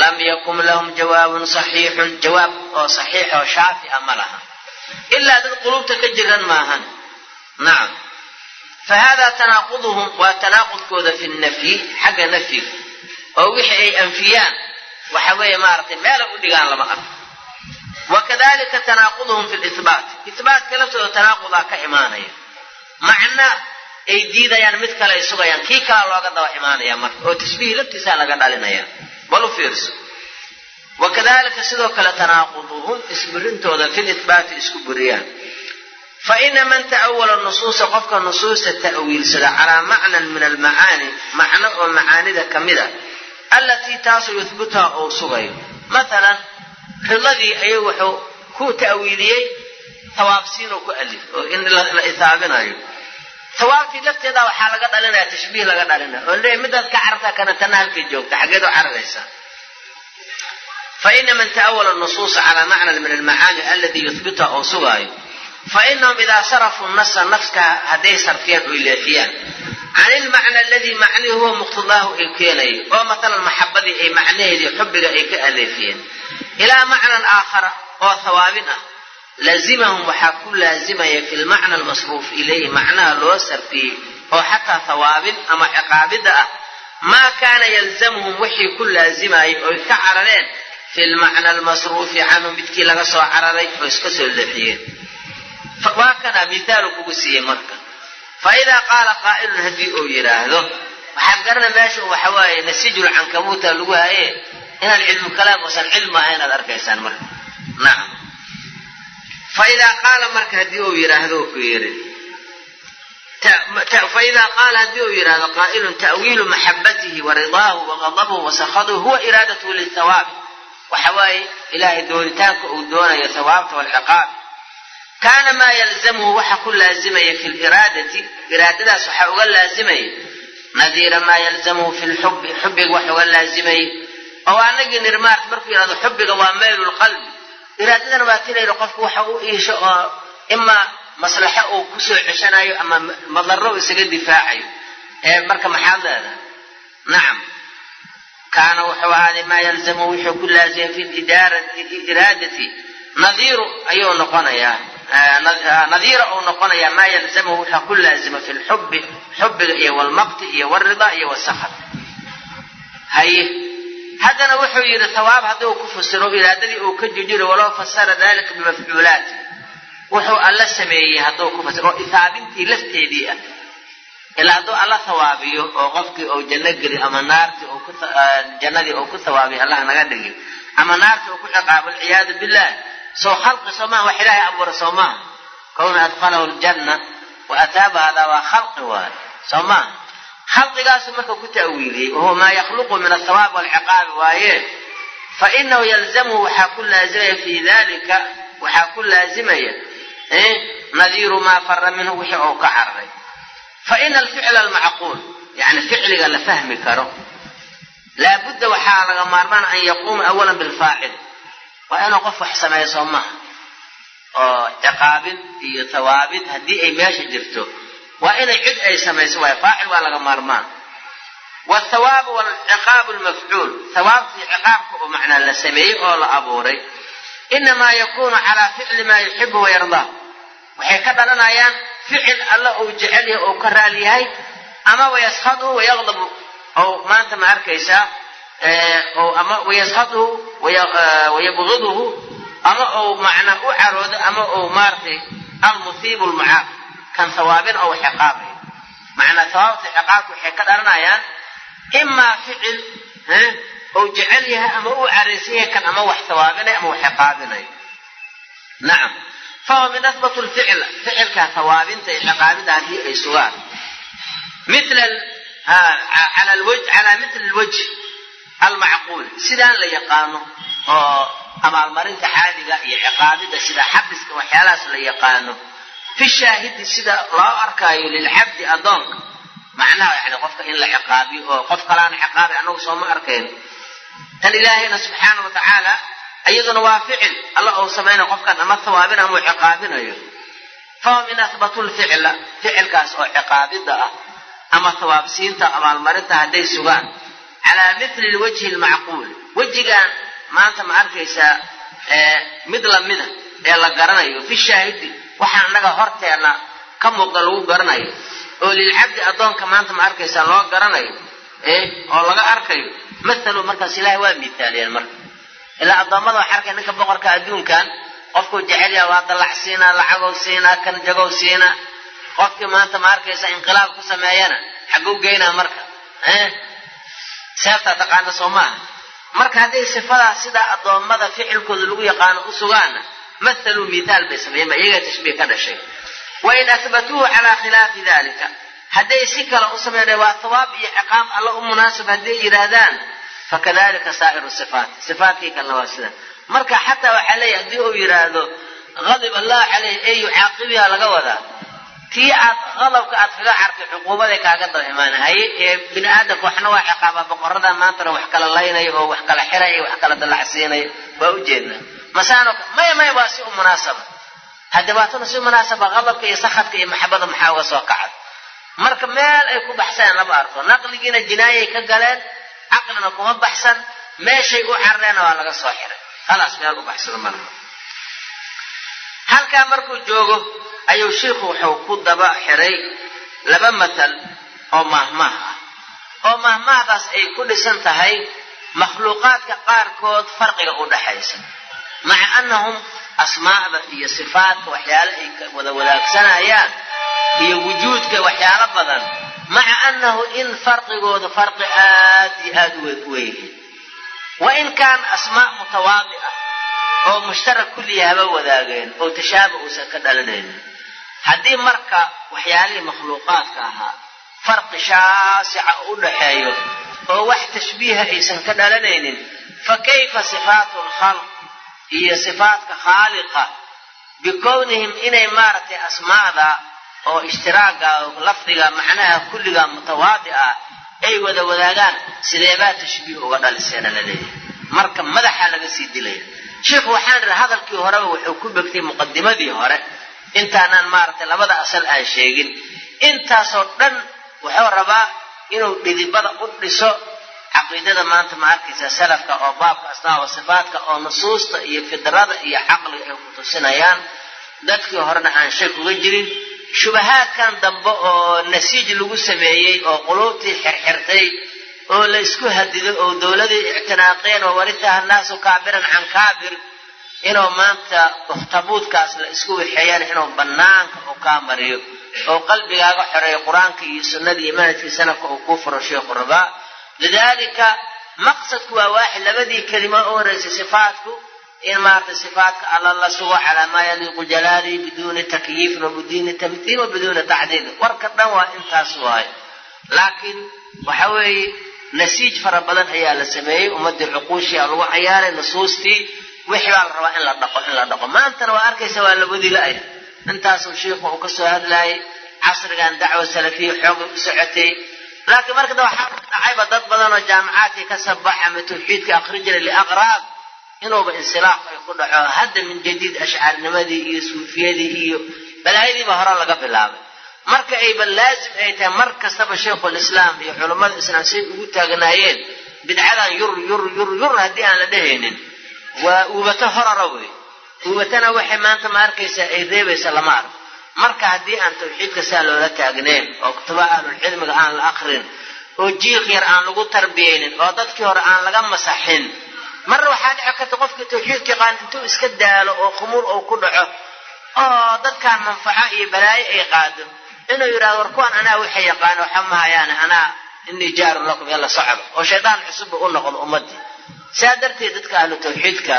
lam yakun lahum jawaabun saxiixun jawaab oo saxiix oo shaafi a ma laha ilaa dad qulubta ka jiran maahan nacam fa haadaa tanaaquduhum waa tanaaqudkooda fi nafyi xagga nafyiga oo wixii ay anfiyaan waxa weeye maaragtay meela u dhigaan lama arko wa kadalika tanaaquduhum fi libaat ibaatka laftooda tanaaqudaa ka imaanaya macna ay diidayaan mid kale ay sugayaan kii kala looga daba imaanaya marka oo tashbiih laftiisaa laga dhalinaya bal u fiirso wa kadalika sidoo kale tanaaquduhum isburintooda fi libaati isku buriyaan fa ina man ta'awala nusuusa qofka nusuusta ta'wiilsada calaa macnan min almacaani macno oo macaanida ka mid a allatii taasu yuhbituha uu sugayo maalan ridadii ayuu wuxuu ku ta'wiiliyey tawaabsiinuu ku alif oo in la isaabinayo tawaabtii lafteeda waxaa laga dhalinaya tashbiih laga dhalinaya oo leeyahy midaad ka carartaa kana tana halkay joogta xaggeed u cararaysaa faina man ta'awala nusuusa calaa macnan min almacaani aladii yuhbituha uu sugaayo fainahum idaa sarafuu nasa nafska hadday sarfiyaan oy leexiyaan can ilmacna aladii macnihi huwa muqtadaahu ay keenayo oo matalan maxabadii ay macnaheedii xubbiga ay ka aleefiyeen ilaa macnan aakhara oo hawaabin ah laazimahum waxaa ku laazimaya fi lmacna almasruuf ilayhi macnaha loo sarfiyey oo xataa hawaabin ama ciqaabidda ah maa kaana yalzamuhum wixii ku laazimayay oy ka carareen fi lmacna almasruufi canhu midkii laga soo cararay oo iska soo leexiyeen waa kana mithaalu kugu siiyey marka faidaa qaala qaa'ilun haddii uu yidhaahdo waxaad garana meesha waxa waaye nasijul cankabuuta lagu haye inaan cilmu kalaam uusan cilmi ahayn aad arkaysaan marka nacam faidaa qaala marka haddii uu yidhaahdo ku yidhi faidaa qaala haddii uu yidhaahdo qaa'ilun ta'wiilu maxabatihi wa ridaahu wa qadabuhu wa sakhaduhu huwa iraadatuhu lithawaabi waxa waaye ilaahay doonitaanka uu doonayo thawaabta walciqaabi kaana maa yalzamuhu waxa ku laazimaya fi liraadati iraadadaas waxaa uga laazimaya nadiira maa yalzamuhu fi lxubbi xubbiga wax uga laazimaya oo anagii nirmaart markuu yidhahdo xubbiga waa maylu lqalbi iraadadana waa tinayra qofku waxa u iisho oo imaa maslaxo uu ku soo ceshanayo ama madaro u isaga difaacayo. Ee marka maxaad leedahay? Nacam kaana wuxuu ahaaday maa yalzamuhu wuxuu ku laazimay fi iraadati. Nadiiru ayuu noqonayaa nadiira uu noqonayaa maa yalzamuhu waxaa ku laazima fi lxubbi xubbiga iyo walmaqti iyo walridaa iyo wasakar haye haddana wuxuu yidhi thawaab hadduu ku fasiro iraadadii uu ka jujiro walow fasara dalika bimafcuulaati wuxuu alla sameeyey hadduu ku fasiro oo isaabintii lafteedii ah ilaa hadduu alla thawaabiyo oo qofkii uu janno geli ama naartii jannadii uu ku thawaabiyo allah naga dhigi ama naartii uu ku ciqaabo walciyaadu billah soo khalqi soo maha wax ilaahay abuura soo maha kowna adqalahu ljanna wa ataaba waa khalqi waay. Soo khalqigaasu marka ku ta'wiiliyey wahuwa maa yakhluqu min athawaab walciqaabi waaye fa inahu yalzamuhu waxaa ku laazimaya fii dalika waxaa ku laazimaya nadiiru maa fara minhu wixii uu ka cararay fa ina alficla almacquul yani ficliga la fahmi karo laabudda waxaa laga maarmaan an yaquuma awalan bilfaacil waa inuu qof wax sameeyo soo maha oo ciqaabid iyo thawaabid haddii ay meesha jirto waa inay cid ay samayso waay faacil waa laga maarmaan. Wthawaabu walciqaabu lmafcuul thawaabtii ciqaabka oo macnaa la sameeyey oo la abuuray inamaa yakunu calaa ficli maa yuxibu wayardaa waxay ka dhalanayaan ficil alla uu jecel yahay ou ka raali yahay ama wayaskhadhu wayaqdabu ou maanta ma arkaysaa ama wayaskhadhu wayabgiduhu ama ou macnaa u caroodo ama ou maaratay almusiibu lmucaaq kan hawaabin ou ciqaabay macnaa hawaabta ciqaabka waxay ka dhalanayaan imaa ficil ou jecel yahay ama uu caraysan kan ama wax hawaabinayo ama wax ciqaabinayo nacam fahuwa min ahbat lficl ficilka hawaabinta iyo ciqaabida haddii ay sugaan. Mila calaa mitli lwajh almacquul sidaan la yaqaano oo amaalmarinta caadiga iyo ciqaabida sida xabiska waxyaalahaas la yaqaano fi shaahidi sida loo arkaayo lilcabdi adoonka macnaha yani qofka in la ciqaabiyo oo qof kalaana ciqaabi anagu sooma arkayn tan ilaahayna subxaana wa tacaala iyaduna waa ficil alla ou samaynayo qofkan ama hawaabin ama u ciqaabinayo fahuwa min ahbatu lficla ficilkaas oo ciqaabida ah ama hawaabsiinta amaalmarinta hadday sugaan calaa mithli lwajhi lmacquul wejigan maanta ma arkaysaa mid lamida ee la garanayo. Fi shaahidi waxaan annaga horteena ka muuqda lagu garanayo. Oo lilcabdi addoonka maanta ma arkaysaa loo garanayo oo laga arkayo. Mathalu markaas ilahay waa miithaaliyeen marka. Ilaa addoommada waxa arkay ninka boqorka adduunkan qofkuu jecel yaha waa dallac siinaa lacagow siinaa kan jagow siinaa. Qofkii maanta ma arkaysa inqilaab ku sameeyana xagguu geynaa marka seeftaa taqaana soo maaha marka hadday sifadaas sidaa addoommada ficilkooda lagu yaqaano u sugaana mathaluu mithaal bay sameeyeen ba iyagaa tashbiih ka dhashay. Wain ahbatuuhu calaa khilaafi dalika hadday si kale u sameynaya waa hawaab iyo ciqaab alla u munaasib hadday yidhaahdaan fakadalika saa'iru sifaat. Sifaatkii kalena waa sida. Marka xataa waxaa leeyahy haddii uu yidhaahdo adib allah caleyh ee yucaaqibiha laga wadaa tii aad qadabka aad kaga cartay cuquubaday kaaga daba imaana haye ee bini aadamka waxna waa ciqaaba boqorada maantana wax kala laynayo oo wax kala xiraya wax kala dallacsiinayo waa ujeednaa masaano maya maya waa si u munaasaba. Hadibaatuna si munaasaba qadabka iyo sakadka iyo maxabada maxaa uga soo kacay? Marka meel ay ku baxsaneen lama arko. Naqligiina jinaayay ka galeen caqlina kuma baxsan meeshay u carreena waa laga soo xiray. Khalaas meel u baxsado malaha halkaa markuu joogo ayuu shiikhu wuxuu ku daba xiray laba matal oo mahmaah ah. oo mahmaahdaas ay ku dhisan tahay makhluuqaadka qaarkood farqiga u dhaxaysa. maca annahum asmaa'da iyo sifaadka waxyaale ay wada wadaagsanayaan iyo wujuudka waxyaalo badan maca annahu in farqigooda farqi aad iyo aad u wa in kaana asmaa mutawaadi ah oo mushtarak kulliya haba wadaageen oo tashaaba uusan ka dhalanaynin haddii marka waxyaalihii makhluuqaadka ahaa farqi shaasica u dhaxeeyo oo wax tashbiiha aysan ka dhalanaynin fa kayfa sifaatu lkhalq iyo sifaatka khaaliqa? Bikownihim inay maaragtay asmaada oo ishtiraaga lafdiga macnaha kulliga mutawaadi ay wada wadaagaan sideebaa tashbiih uga dhaliseena la marka madaxaa laga sii dilaya. Sheikhu waxaan idhi hadalkii horeba wuxuu ku begtay muqadimadii hore intaanaan maaragtay labada asal aan sheegin. Intaasoo dhan wuxuu rabaa inuu dhidibada u dhiso caqiidada maanta ma arkaysa salafka oo baabka asmaa wa oo nusuusta iyo fidrada iyo caqliga ay ku tusinayaan. Dadkii horena aan shay kuga jirin shubahaadkan dambe oo nasiij lagu sameeyey oo quluubtii xirxirtay oo la isku hadido oo dowladii ictinaaqeen oo warisaha naasu kaabiran can kaabir inuu maanta ukhtabuudkaas la isku waxeeyaan inuu bannaanka uu kaa mariyo oo qalbigaaga xoreeyo qur'aanka iyo sunnada iyo manhajkii salafka uu kuu furo sheekhu rabaa lidaalika maqsadku waa waaxid labadii kelima u horeysay sifaatku in maarata sifaatka alla la sugo calaa maa yaliiqu jalaalihi biduuni takyiifin wa biduuni tamthiil wa biduuni warka dhan waa intaas waayo. Laakiin waxa weeye nasiij fara badan ayaa la sameeyey ummadii cuquushii a lagu cayaaray nusuustii wixii baa la rabaa in la dhaqo in la dhaqo. Maantana waa arkaysa waa labadii la-ay intaasuu shiikhu uu ka soo hadlaayay casrigan dacwa salafiya xoogay u socotay. Laakiin marka da waxaa dhacayba dad badan oo jaamacaadkii ka sabax ama tawxiidka akri jiray liaqraab inuuba insilaaq ay ku dhaco. Hadda min jadiid ashcaarnimadii iyo suufiyadii iyo balaayadiiba hore laga bilaabay. Marka ayba laazim ay tahay mar kastaba shaykhulislaam iyo culummada islaam say ugu taagnaayeen bidcadan yur yur yur yur haddii aan la dhehaynin waa uubato horara wey uubatana waxay maanta ma arkaysaa ay reebaysa lama arko. Marka haddii aan tawxiidka saa loola taagnayn oo kutubaha ahlulcilmiga aan la akrin oo jiiq yar aan lagu tarbiyaynin oo dadkii hore aan laga masaxin marna waxaa dhici karta qofkii tawxiidka yaqaan intuu iska daalo oo khumuur uu ku dhaco oo dadkaan manfaco iyo balaayo ay qaado inuu yidhahdo war kuwan anaa waxay yaqaan waxa mahayaane anaa inii jaarun lakum yalla socdo. Oo shaydaan cusubba u noqdo ummaddii saa darteed dadka ahlu tawxiidka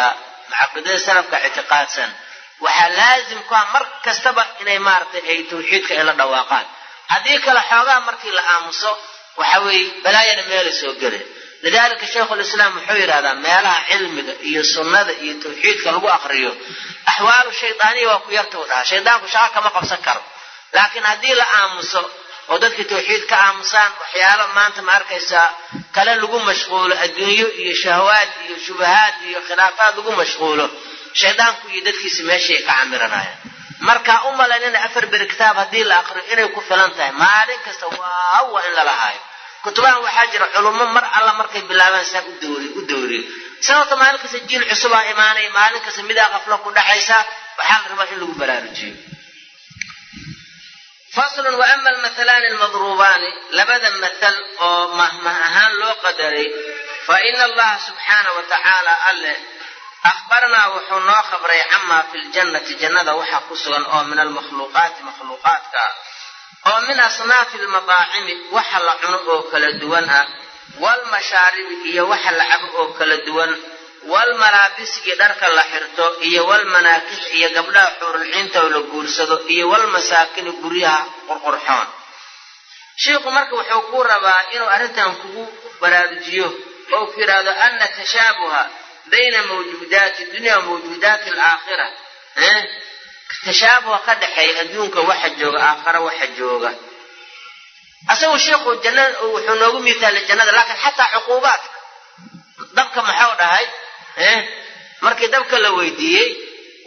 macaqidada salafka ictiqaadsan waxaa laazim ku ah mar kastaba inay maaragtay ay tawxiidka ay la dhawaaqaan. Haddii kale xoogaha markii la aamuso waxa weeye balaayana meela soo gele. Lidaalika shaykhulislaam wuxuu yidhahdaa meelaha cilmiga iyo sunnada iyo tawxiidka lagu akriyo axwaalu shaydaaniya waa ku yarta u dhahaa shaydaanku shaqo kama qabsan karo. Laakiin haddii la aamuso oo dadkii tawxiid ka aamusaan waxyaalo maanta ma arkaysaa kale lagu mashquulo adduunyo iyo shahwaad iyo shubahaad iyo khilaafaad lagu mashquulo. Shaydaanku iyo dadkiisa meeshay ka camiranayaan markaa u malaynina afar beri kitaab haddii la akriyo inay ku filan tahay maalin kasta waawa in lala haayo kutubahan waxaa jira culummo mar alla markay bilaabaan saa u u dowriyo. Sababta maalin kasta jiil cusubaa imaanaya maalin kasta midaa qaflo ku dhaxaysa waxaa la rabaa in lagu baraarujiyo faslun wa ama almathalaani almadruubaani labada mathal oo mahmah ahaan loo qadaray fa ina allaha subxaana wa tacaala alle akhbarnaa wuxuu noo khabray camaa fi ljannati jannada waxa ku sugan oo min almakhluuqaati makhluuqaadka oo min asnaafi almadaacimi waxa la cuno oo kala duwan ah waalmashaaribi iyo waxa la cabo oo kala duwan waalmalaabisi iyo dharka la xirto iyo waalmanaakix iyo gabdhaha xuurulciinta oo la guursado iyo waalmasaakini guryaha qurqurxoon. Shiikhu marka wuxuu ku rabaa inuu arrintan kugu baraarujiyo oo ku yidhaahdo ana tashaabuha bayna mawjuudaati dunya wa mawjuudaati alaakhira. Tashaabuha ka dhexeeya adduunka waxa jooga aakhara waxa jooga. Asagu sheikhu janna wuxuu noogu miisaalay jannada laakiin xataa cuquubaadka. Dabka maxau dhahay markii dabka la weydiiyey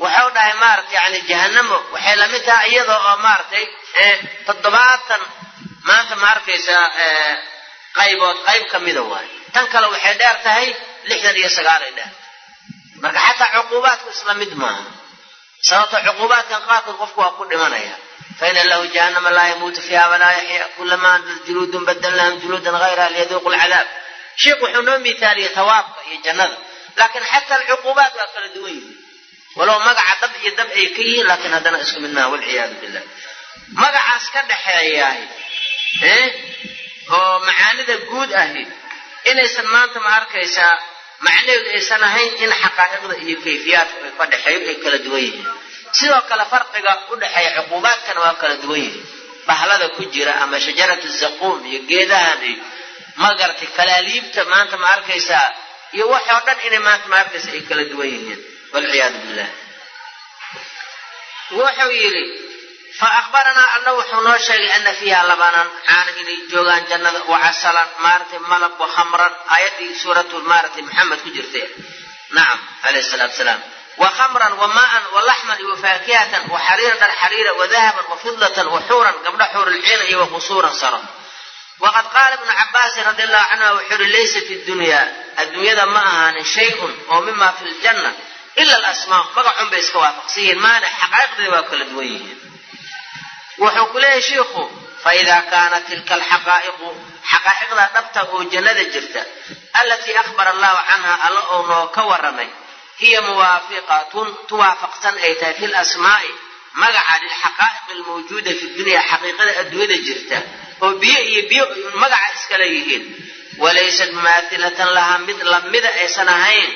waxau dhahay maaragtay yani jahanamo waxay la mid tahay iyada oo maaragtay toddobaatan maanta ma arkaysaa qaybood qayb ka mida waay. Tan kale waxay dheer tahay lixdan iyo sagaalay dheer. Marka xataa cuquubaadku isla mid maaha. Sababto cuquubaadkan qaarkood qofku waa ku dhimanaya. Faina lahu jahannama laa yamuutu fiiha walaa yaxya kulamaa juluudun badalnahum juluudan hayraha liyaduuqu lcadaab sheikh wuxuu noo miithaaliyey tawaabka iyo jannada laakiin xataa alcuquubaat waa kala duwan yihiin. Walow magaca dab iyo dab ay ka yihiin laakiin haddana isku mid maaha walciyaadu billah magacaas ka dhaxeeyahay oo macaanida guud ahi inaysan maanta ma arkaysaa macnaheedu aysan ahayn in xaqaa'iqda iyo kayfiyaadku ay ka dhexeeyo ay kala duwan yihiin. Sidoo kale farqiga u dhexeeya cuquubaadkana waa kala duwan yihiin. Bahlada ku jira ama shajaratu zaquum iyo geedahan iyo magartay kalaaliibta maanta ma arkaysaa iyo waxoo dhan inay maanta ma arkaysa ay kala duwan yihiin. Walciyaadu billah. Wuxuu yidhi fa akhbaranaa alla wuxuu noo sheegay ana fiiha labanan caana inay joogaan jannada wa casalan maaragtay malab wa khamran. Aayaddii suuratu maaragtay maxamed ku jirtay. Nacam alayhi salaatu salaam. Wa khamran wa maa'an wa laxman iyo faakihatan wa xariiran dhar xariira wa dahaban wa fidlatan wa xuuran gabdha xuurulciina iyo wa qusuuran saro waqad qaala ibnu cabaasin radi allahu canhu wuxuu uhi laysa fi dunya adduunyada ma ahaanin shay-un oo mima fi ljanna ila alasmaa magacun bay iska waafaqsan yihiin maana xaqaa'iqdeeda waa kala duwan yihiin wuxuu ku leeyahay shiikhu faidaa kaanat tilka alxaqaa'iqu xaqaa'iqda dhabta oo jannada jirta alatii akhbara allahu canha alla oo noo ka warramay hiya muwaafiqatun tuwaafaqsan ay tahay fi lasmaa'i magaca lilxaqaa'iqi almawjuuda fi dunya xaqiiqada adduunyada jirta oo biyo iyo biyo magaca iskala yihiin. Walaysat mumaathilatan lahaa mid lamida aysan ahayn.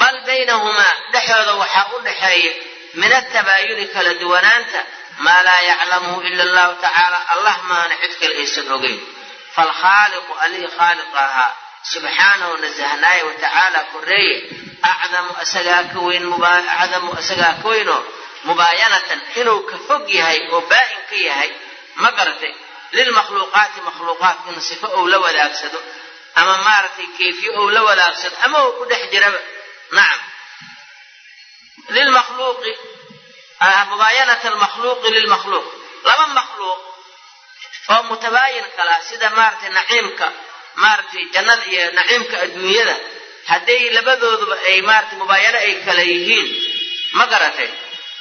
Bal baynahumaa dhexooda waxaa u dhaxeeya min atabaayuni kala duwanaanta maa laa yaclamuhu ila allahu tacaala. Allah maana cid kale aysan ogeyn. Faalkhaaliqu allihii khaaliq ahaa. Subxaanahu nasahnaaye wa tacaala koreeye. Acdamu asagaa ka weyn acdamu asagaa ka weynoo mubaayanatan inuu ka fog yahay oo baa'in ka yahay. Ma garatay lilmakhluuqaati makhluuqaadka in sifo ou la wadaagsado ama maaragtay kayfiye ou la wadaagsado ama uu ku dhex jiraba nacam lilmakhluuqi mubaayanata almakhluuqi lilmakhluuq laba makhluuq oo mutabaayin kala sida maaragtay naciimka maaragtay jannada iyo naciimka adduunyada hadday labadooduba ay maaragtay mubaayano ay kala yihiin ma garatay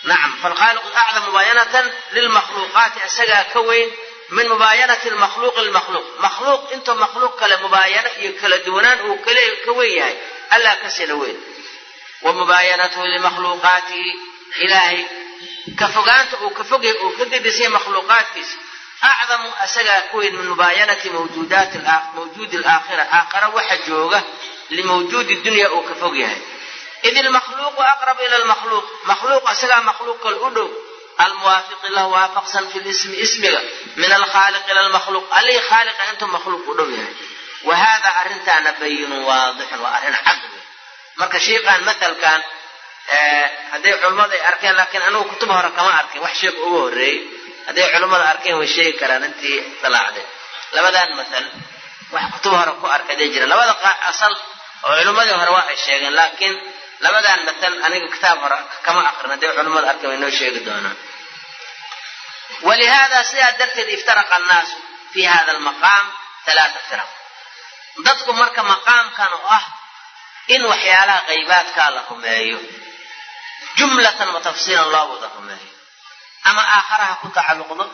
nacam falkhaaliqu acdam mubaayanatan lilmakhluuqaati isagaa ka weyn min mubaayanati lmakhluuqi lmakhluuq makhluuq intuu makhluuq kale mubaayano iyo kala duwanaan uu kale ka weyn yahay. Allah ka sila weyn. Wa mubaayanatuhu limakhluuqaatihi ilaahay ka fogaanta uu ka fogyahay uu ka gedisay makhluuqaadkiisa. Acdamu asagaa ku weyn min mubaayanati mawjuudi alaakhira. Aakhara waxa jooga limawjuudi dunya uu ka fog yahay. Id ilmakhluuqu aqrab ila lmakhluuq makhluuq asagaa makhluuq kal u dhow almuwaafiqi lahu waafaqsan fi lismi ismiga min alkhaaliq ila lmakhluuq allihii khaaliqa intuu makhluuq u dhow yahay wa hada arrintaana bayinun waadixun waa arrin cad marka shiiqan matalkan hadday culummadu ay arkeen laakiin anigu kutub hore kama arkin wax sheek ugu horreeyey hadday culummada arkeen way sheegi karaan intii dalaacday labadan matal wax kutub hore ku arkaday jira labada asal oo culimmadii hore waa ay sheegeen laakiin labadan matal aniga kitaab hore kama aqrin hadday culummada arkeen way noo sheegi doonaan. walihaada sidaa darteed iftaraqa annaasu fi hada almaqaam talaata firaq dadku marka maqaamkan oo ah in waxyaalaha qaybaadkaa la rumeeyo jumlatan wa tafsiilan loo wada rumeeyo. ama aakharaha ku tacalluqdo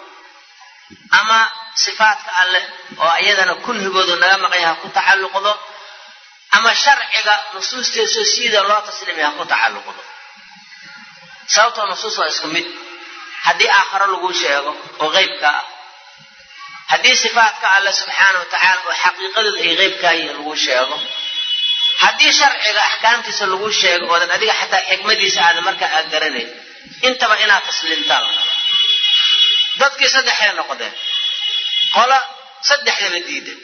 ama sifaadka alleh oo iyadana kunhigoodu naga maqan yaha ku tacalluqdo ama sharciga nusuusteeso sida loo tasliimaya ha ku tacalluqdo. Sababtoo nusuus waa isku mid. Haddii aakharo lagu sheego oo qeybka ah. Haddii sifaadka alle subxaana wa oo xaqiiqadooda ay qeybkaa yihiin lagu sheego. Haddii sharciga axkaamtiisa lagu sheego oodan adiga xataa xikmadiisa aadan markaa aad garanayn intaba inaad tasliimtaan. Dadkii saddexday noqdeen. Qolo saddexdaba diidan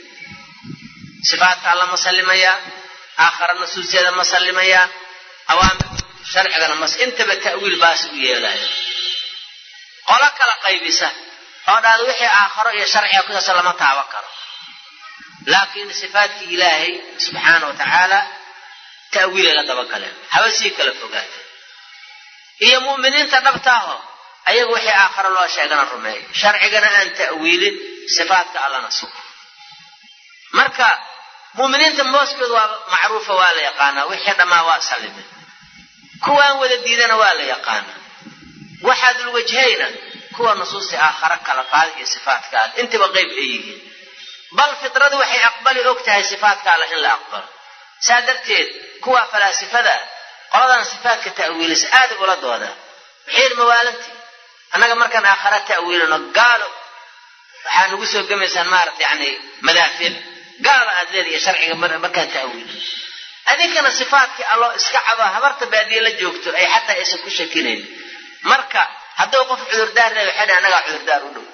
sifaadka alla ma sallimayaa aakhara nusuusteeda ma sallimayaa awaamir sharcigana mas intaba ta'wiil baasi u yeelaya qolo kala qaybisa oo dhahda wixii aakharo iyo sharciga kusaasa lama taaban karo. Laakiin sifaadkii ilaahay subxaana wa tacaala ta'wiilay la dabagaleen haba sii kala fogaatay. Iyo mu'miniinta dhabtaaho ayaga wixii aakharo loo sheegana rumeeyo sharcigana aan ta'wiilin sifaadka allana sugo marka mu'miniinta mooskooda waa macruufa waa la yaqaanaa wixii dhammaa waa sallimeen kuwaan wada diidana waa la yaqaanaa waxaadul wajhayna kuwa nusuustii aakharo kala qaada iyo sifaadka intaba qeyb ay yihiin. Bal fitradu waxay aqbali og tahay sifaadka alle in la aqbalo. Saa darteed kuwa falaasifada qoladan sifaadka ta'wiilisa aada ula doodaa waxay yidhi mawaalantii annaga markaan aakhara ta'wiilino gaalo. Waxaa nagu soo gemaysaan maarata yani madaafiic gaalo aad leedihiy sharciga markaan ta'wiilin adinkana sifaadkii alloo iska cado habarta baadiye la joogto ay xataa aysan ku shakinayn. Marka hadduu qof cudurdaar le waxay annagaa cudurdaar u dhow.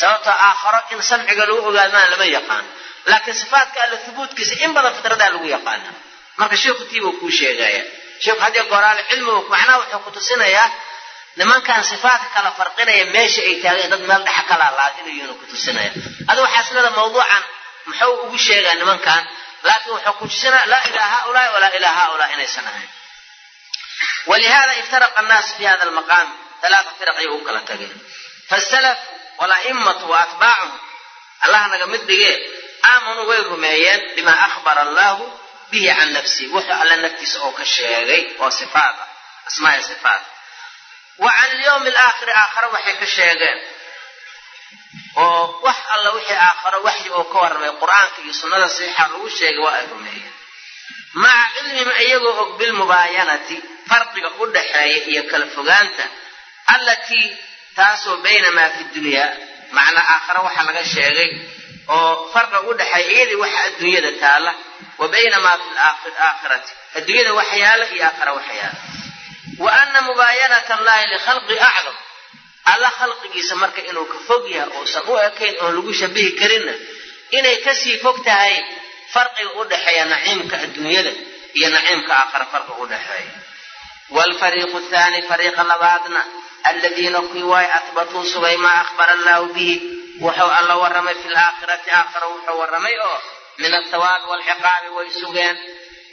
Sababtoo aakharo in samciga lagu ogaadmaan lama yaqaano laakiin sifaadka alle hubuudkiisa in badan fitradaa lagu yaqaana. Marka sheikhu tiibuu kuu sheegaya sheikhu haddii goraale cilmigu macnaha wuxuu ku tusinayaa nimankan sifaadka kala farqinaya meesha ay taageen dad meel dhexa kala laadinayuuna ku tusinaya adigu waxaa isleda mawduucan muxuu ugu sheegaa nimankan laakiin wuxuu ku tusinaya laa ilaa haulaai walaa ilaa haulaa inaysan ahayn. Walihada iftaraqa annaasu fi hada almaqaam talaata firaq ayay u kala tageen fasalaf wala'immatu wa atbaacuhum allah naga mid dhigee aamanuu way rumeeyeen bimaa akhbara allaahu bihi can nafsihi wuxuu alle naftiisa oo ka sheegay oo sifaat ah asmaai wa can alyawmi alaakhiri aakhare waxay ka sheegeen oo wax alla wixii aakharo waxyi oo ka warramay qur'aanka iyo sunnada saxiixa lagu sheegay waa ay rumeeyeen. Maca cilmihim iyagoo og bilmubaayanati farqiga u dhaxeeya iyo kala fogaanta allatii taasoo bayna maa fi dunyaa macnaa aakhare waxaa laga sheegay oo farqiga u dhexeeya iyadii waxa adduunyada taala wa bayna maa fi aakhirati adduunyada waxyaala iyo aakhare waxyaala wa ana mubaayanata allahi likhalqi acdam alla khalqigiisa marka inuu ka fog yahay uusan u ekayn oon lagu shabihi karinna inay ka sii fog tahay farqiga u dhexeeya naciimka adduunyada iyo naciimka aakhare farqiga u dhexeeya. Waalfariiqu thaani fariiqa labaadna aladiina kuwii waay ahbatuu sugay maa akhbara allaahu bihi wuxuu alla warramay fi laakhirati aakhira wuxuu warramay oo min athawaabi waalciqaabi way sugeen.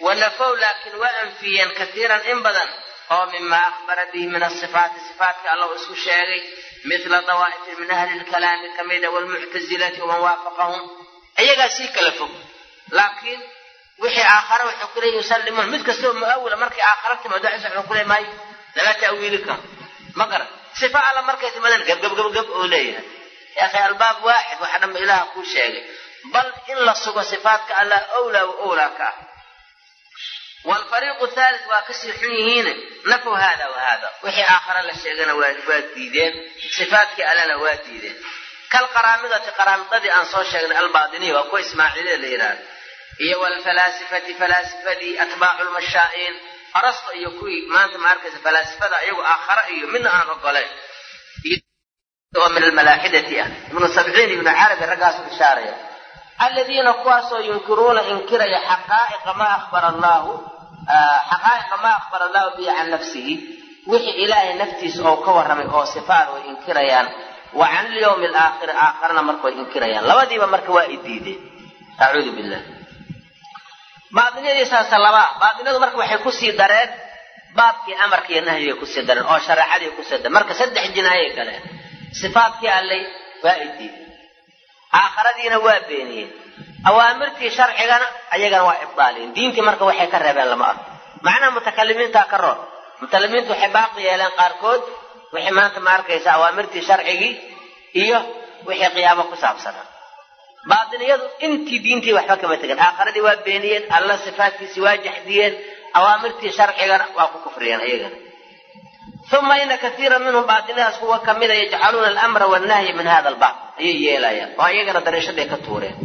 Wanafow laakiin waa anfiyeen katiiran in badan oo mima akhbara bihi min asifaati sifaatka alla isku sheegay mila dawaa'ifin min ahli lkalaami kamida waalmuctasilati waman waafaqahum. Iyagaa sii kala fog. Laakiin wixii aakhare waxay ku yusallimuun mid kastoo muawila markay aakhare timaado cisa wuxuu ku leey lama ta'wiili karo. Ma sifa alla markay timaadaan gabgabgabgab oo leeyahay. Ya akhi albaab waaxid waxa dhanba ilaaha kuu sheegay. Bal in la sugo sifaatka allah owlaa wa owlaa ka ah waalfariiqu thalith waa ka sii xun yihiine nafow haada wa wixii aakhare la sheegana waa diideen. sifaatkii allana waa diideen. kalqaraamidati qaraamidadii aan soo sheegnay albaadiniya waa kuwa ismaaciilida la yidhaahdo iyo walfalaasifati falaasifadii atbaacu lmashaa'iin arasto iyo kuwii maanta ma falaasifada iyagu aakhara iyo midna aan ogolayn oo min almalaaxidati ah ibnu sabciin ibnu carabi raggaasu ishaaraya aladiina kuwaasoo yunkiruuna inkiraya xaqaa'iqa maa ahbara allaahu xaqaa'iqa maa akhbara allahu bihi can nafsihi wixii ilaahay naftiisa oo ka warramay oo sifaat way inkirayaan wa can ilyawmi alaakhiri aakharana marka way inkirayaan labadiiba marka waa i diideen acuudu billah baadiniyadiisaase labaa baadiniyadu marka waxay ku sii dareen baabkii amarka iyo nahyigay ku sii dareen oo shareecadii ku sii dareen marka saddex jinaayay galeen sifaatkii allay waa i aakharadiina waa beeniyeen awaamirtii sharcigana ayagana waa ibdaaliyeen diintii marka waxay ka reebeen lama arko. Macnaha mutakalimiintaa ka roon. Mutalimiintu waxay baaqi yeeleen qaarkood. Wixii maanta ma arkaysa awaamirtii sharcigii iyo wixii qiyaamo ku saabsanaa baatiniyadu intii diintii waxba kama tegin. Aakharadii waa beeniyeen alla sifaatkiisii waa jaxdiyeen awaamirtii sharcigana waa ku kufriyeen ayagana. Uma ina kaiira minhum baatinidaas kuwa kamida yajcaluuna alamra wannahya min hada albaab. Ayay yeelayaan. Oo ayagana dariishaday ka tuureen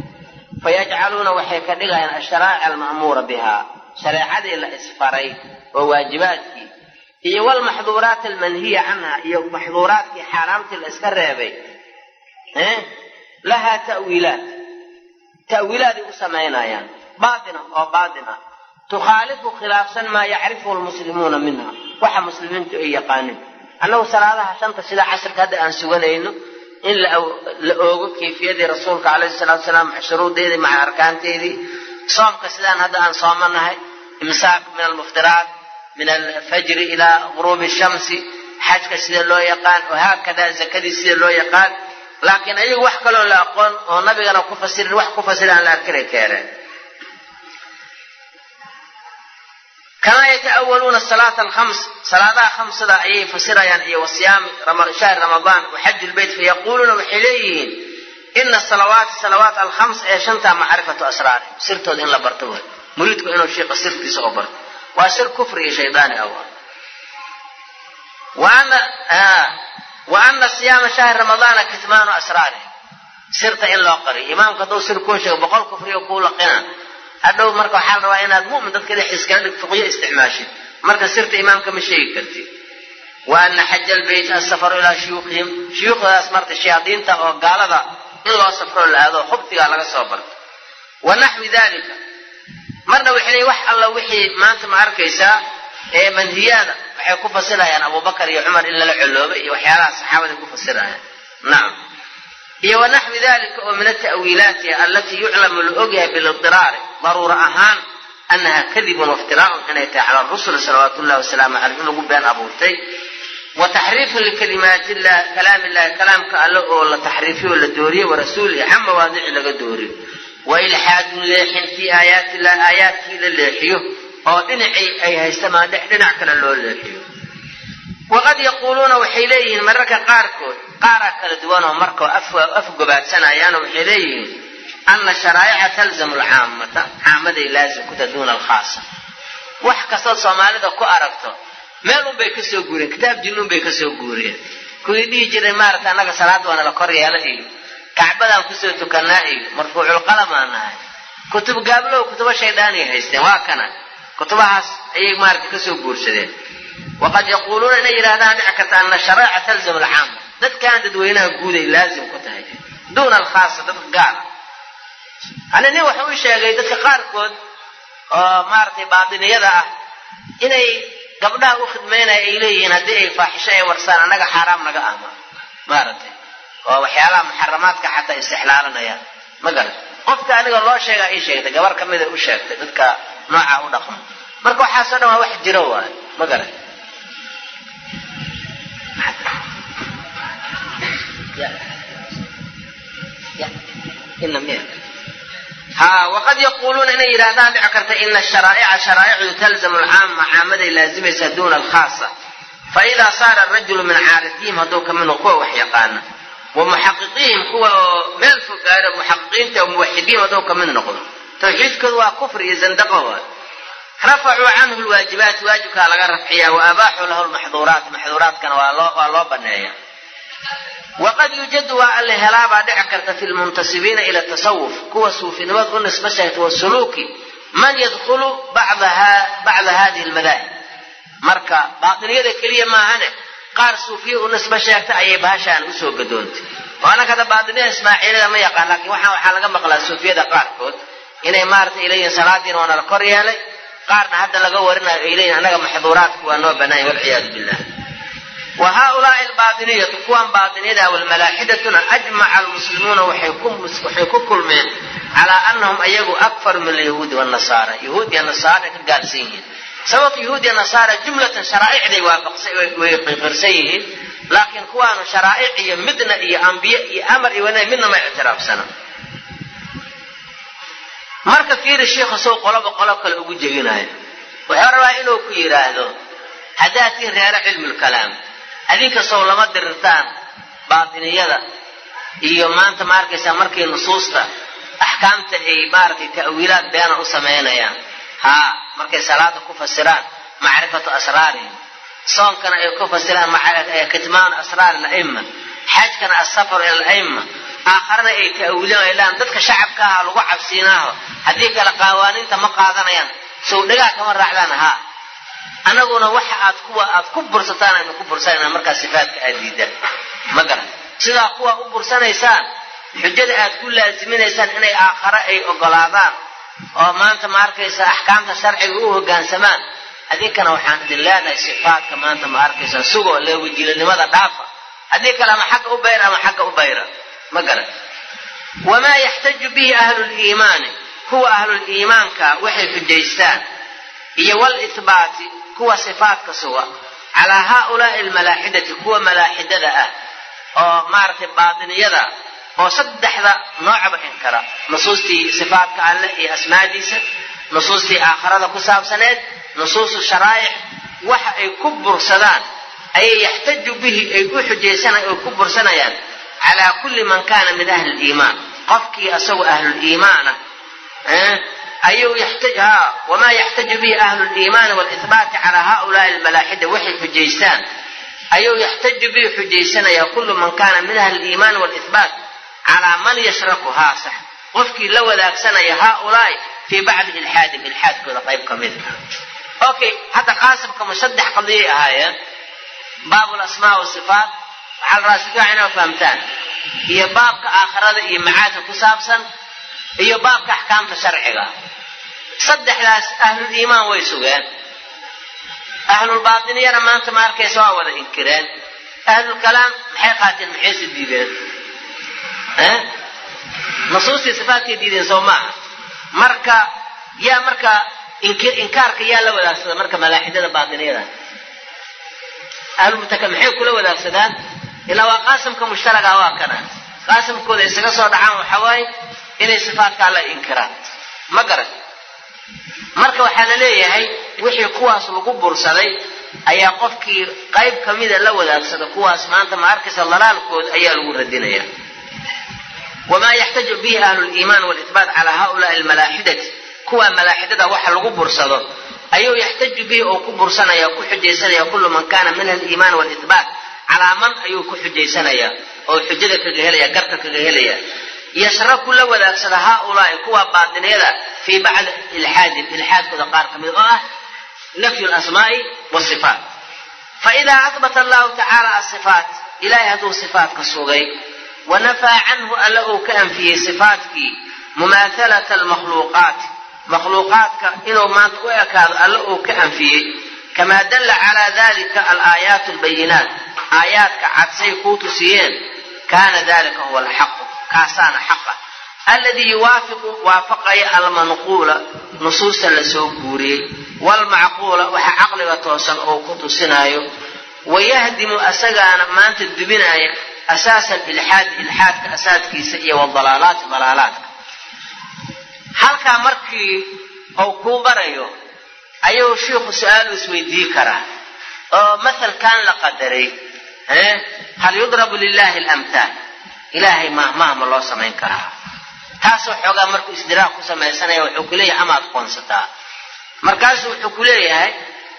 fayajcaluuna waxay ka dhigayaan asharaa'ic alma'muura bihaa shareecadii la isfaray oo waajibaadkii iyo walmaxduuraat almanhiya canha iyo maxduuraadkii xaaraamtii la iska reebay lahaa ta'wiilaat ta'wiilaaday u samaynayaan baatina oo baatin ah tukhaalifu khilaafsan maa yacrifuhu lmuslimuuna minha waxa muslimiintu ay yaqaanin annagu salaadaha shanta sida casrka hadda aan suganayno in la oogo kayfiyadii rasuulka calayhi salaatu salaam shuruudeedii maca arkaanteedii soomka sidaan hadda aan soomanahay imsaak min almuftiraat min alfajri ilaa guruubi shamsi xajka sida loo yaqaan wahaakada zakadii sida loo yaqaan laakiin ayagu wax kaloo la aqoon oo nabigana ku fasirin wax ku fasirin aan la arkinay keeneen kamaa yata'awaluuna salaata alkhams. Salaadaha khamsada ayay fasirayaan iyo wasiyaami shahri ramadaan wa xaji lbeyt fayaquuluuna waxay leeyihiin ina salawaati salawaat alkhams ee shantaa macrifatu asraari. Sirtooda in la barto way. Muriidku inuu shiiqa sirtiisa oo barto. Waa sir kufri iyo shaydaani awa wa ana siyaama shahri ramadaana kitmaanu asraari. Sirta in loo qariyo. Imaamka hadduu sir kuu sheego boqol kufriyo kuu laqina hadhow marka waxaa la rabaa inaad mu'min dadka dhex iskaga dhig fuqyo isticmaashid marka sirta imaamka ma sheegi kartid wa ana xaja albayt asafaru ilaa shuyuukhihim. Shuyuukhdaas marka shayaadiinta oo gaalada in loo safroo la aado khubtigaa laga soo barto. Wa naxwi dalika marna waxay leeyiin wax alla wixii maanta ma arkaysaa ee manhiyaada waxay ku fasirayaan abubakar iyo cumar in lala colooba iyo waxyaalaha saxaabada ku fasirayaan nacam iyo wa naxwi dalika oo min ata'wiilaati allatii yuclamu la ogyahay bilidiraari daruura ahaan annaha kadibun waftiraa'un inay tahay cala rusuli salawaatu ullahi wasalaamu caleyh in lagu been abuurtay. Wa taxriifun likalimaati illah kalaam illahi kalaamka alle oo la taxriifiyo oo la dooriyo warasuulihi can mawaadici laga dooriyo wa ilxaadun leexin fii aayaati illah aayaadkii la leexiyo oo dhinacii ay haystamaan dhinac kale loo leexiyo. Waqad yaquuluuna waxay leeyihiin mararka qaarkood qaaraa kala duwan oo marka afgobaadsanayaan waxay leeyihiin ana sharaa'ica talzamu alcaamata caamaday laazim kuta duuna alkhaasa wax kastood soomaalida ku aragto meel unbay ka soo guureen kitaab jinnuun bay ka soo guureen. Kuwii dhihi jiray maaragta annaga salaad waana la kor yeela iyo kacbadaan ku soo tukanaa iyo marfuuculqalamaan nahay. Kutub gaablow kutubo shayddaanay haysteen waa kana. Kutubahaas ayay maaragta ka soo guursadeen. Waqad yaquuluuna inay yidhahdaan dhici karta ana sharaa'ica talzamu alcaama dadkaan dadweynaha guuday laazim ku tahay. Duuna alkhaasa dadka gaar. Ani nin waxa u sheegay dadka qaarkood oo maaragtay baatiniyada ah inay gabdhaha u khidmaynaya ay leeyihiin haddii ay faaxisho ay warsaan annaga xaaraam naga ahma. Maaragtay. Oo waxyaalaha muxaramaadka xataa istixlaalanayaan ma garan qofka aniga loo sheegaa ii sheegtay gabar ka mida u sheegtay dadka noocaa u dhaqmo marka waxaasoo dhan waa wax jiro waay. Ma garan ha waqad yaquuluuna inay yidhaahdaan dhici karta ina sharaa'ica sharaaicdu talzamu alcaama caamaday laazimaysaa duuna alkhaasa. Faidaa saara arajulu min caarifihim hadduu ka mid kuwa wax yaqaana. Wa muxaqiqiihim kuwa oo meel fog gaara muxaqiqiinta muwaxidiin hadduu ka mid noqdo. Tawxiidkoodu waa kufri iyo zandaqo waay rafacuu canhu lwaajibaati waajibkaa laga rafciyaa wa abaaxuu lahu lmaxduuraat loo waa loo baneeya waqad yuujadu waa alla helaabaa dhici karta fi lmuntasibiina ila tasawuf kuwa suufinimada u nisba sheegta wasuluuki man yadkhulu bacda hadihi lmadaahib marka baatiniyada keliya maahane qaar suufiya u nisba sheegta ayay bahashaan u soo gadoontay oo annaga hadda ismaaciilada ma yaqaan laakiin waxaa waxaa laga maqlaa suufiyada qaarkood inay maaragtay leeyihiin salaadiina waa nala kor yeelay qaarna hadda laga warinayo ay leeyihiin annaga maxduuraadku waa noo banaanya walciyaadu billah wa haaulaai albaatiniyatu kuwan baatiniyada walmalaaxidatuna ajmaca almuslimuuna waxay ku kulmeen calaa anahum ayagu akfaru min alyahuudi wanasaara yahuud iyo nasaara ka gaarsan yihiin. Sababta yahuud iyo nasaara jumlatan sharaa'icday way qirsan yihiin laakiin kuwaanu sharaa'ic iyo midna iyo ambiye iyo marka fiiri sheikha sow qoloba qolo kale ugu jeginayo wuxuu rabaa inuu ku yidhaahdo haddaad tiin reero cilmulkalaam adinka sow lama dirirtaan baatiniyada iyo maanta ma arkaysaa markii nusuusta axkaamta ay maaragtay ta'wiilaad beena u samaynayaan haa markay salaada ku fasiraan macrifatu asraarihim. Soonkana ay ku fasiraan kitmaanu asraar alaima xajkana asafaru ila alaima aakharana ay ta'wiilinayaan dadka shacabka aha lagu cabsiinaaho. Haddii kale qaawaaninta ma qaadanayaan. Sow dhagaa kama raacdaan haa annaguna waxa aad kuwa aad ku bursataan aynu ku bursanayna markaa sifaadka aad diidaan. Ma garan. Sidaa kuwa u bursanaysaan xujada aad ku laasiminaysaan inay aakhare ay ogolaadaan oo maanta ma arkaysa axkaamta sharciga u hoggaansamaan adinkana waxaan idin leenahay sifaadka maanta ma arkaysa sugoo leewajilanimada dhaafa. Haddii kale ama xagga u bayra ama xagga u bayra. Ma garan. Wamaa yaxtaju bihi ahluliimaani kuwa ahluliimaanka waxay xujaystaan iyo walitbaati kuwa sifaadka suga calaa haaulaai almalaaxidati kuwa malaaxidada ah oo maaragtay baatiniyada oo saddexda noocba inkara nusuustii sifaadka alleh iyo asmaadiisa nusuustii aakharada ku saabsaneed nusuusu sharaa'ic waxa ay ku bursadaan ayay yaxtaju bihi ay u xujaysanay oo ku bursanayaan calaa kulli man kaana min ahli liimaan qofkii asagoo ahluliimaana ayuu wamaa yaxtaju bihi ahlu liimaani walitbaati calaa haulaai almalaaxida waxay xujaystaan ayuu yaxtaju bihi xujaysanayaa kullu man kaana min ahli liimaani walitbaat calaa man yashraku haa sax qofkii la wadaagsanaya haaulaai fii bacdi ilxaadim ilxaadkooda qayb ka mid okay hadda qaasimkama saddex qadiyay ahaayeen baabu lasmaa wasifaat waxaa la rabaa si fiican inaa fahamtaan iyo baabka aakhirada iyo macaadka ku saabsan iyo baabka axkaamta sharciga. Saddexdaas ahluliimaan way sugeen. Ahlulbaatiniyana maanta ma arkaysa waa wada inkireen. Ahlulkalaam maxay qaateen? Maxayse diideen nusuustii sifaatkay diideen soo maaha. Marka yaa marka inkaarka yaa la wadaagsada marka malaaxidada baatiniyada. Ahlulmutaka maxay kula wadaagsadaan? Ilaa waa qaasimka mushtaraga waa kana. Qaasimkooda isaga soo dhacaan waxaa waaye inay sifaatka alla inkiraan. Ma garan. Marka waxaa la leeyahay wixii kuwaas lagu bursaday ayaa qofkii qayb kamida la wadaagsada kuwaas maanta ma arkaysa dalaalkood ayaa lagu radinaya. Wamaa yaxtaju bihi ahlu liimaan walitbaat calaa haulaai almalaaxidati. Kuwa malaaxidada waxa lagu bursado ayuu yaxtaju bihi oo ku bursanaya ku xujaysanaya kullu man kaana min aliimaan walitbaat calaa man ayuu ku xujaysanaya oo xujada kaga helaya garka kaga helaya yashraku la wadaagsada haaulaai kuwa baatiniyada fii bacdi ilxaadin ilxaadkooda qaar ka mid oo ah nafyu lasmaai wasifaat faidaa ahbata allahu tacaala asifaat ilahay hadduu sifaatka sugay wanafaa canhu alla uu ka anfiyey sifaatkii mumaahalata almakhluuqaati makhluuqaadka inuu maanta u ekaado alla uu ka anfiyey kamaa dalla calaa dalika alaayaat albayinaat aayaadka cadsay kuu tusiyeen kaana dalika huwa alxaqu kaasaana xaqa. Alladii yuwaafiqu waafaqaya almanquula nusuusta la soo guuriyey. Waalmacquula waxa caqliga toosan oo ku tusinaayo. Wayahdimu asagaana maanta dubinaya asaasa ilxaadi ilxaadka asaadkiisa iyo wadalaalaati dalaalaadka halkaa markii uu kuu barayo ayuu shiikhu su'aalu isweydii karaa. Oo mahalkan la qadaray hal yudrabu lilahi alamtaal ilaahay mahmaah ma loo samayn karaa. Taasoo xoogaa markuu isdiraaq ku samaysanaya wuxuu ku leeyahay amaad qoonsataa. Markaasuu wuxuu ku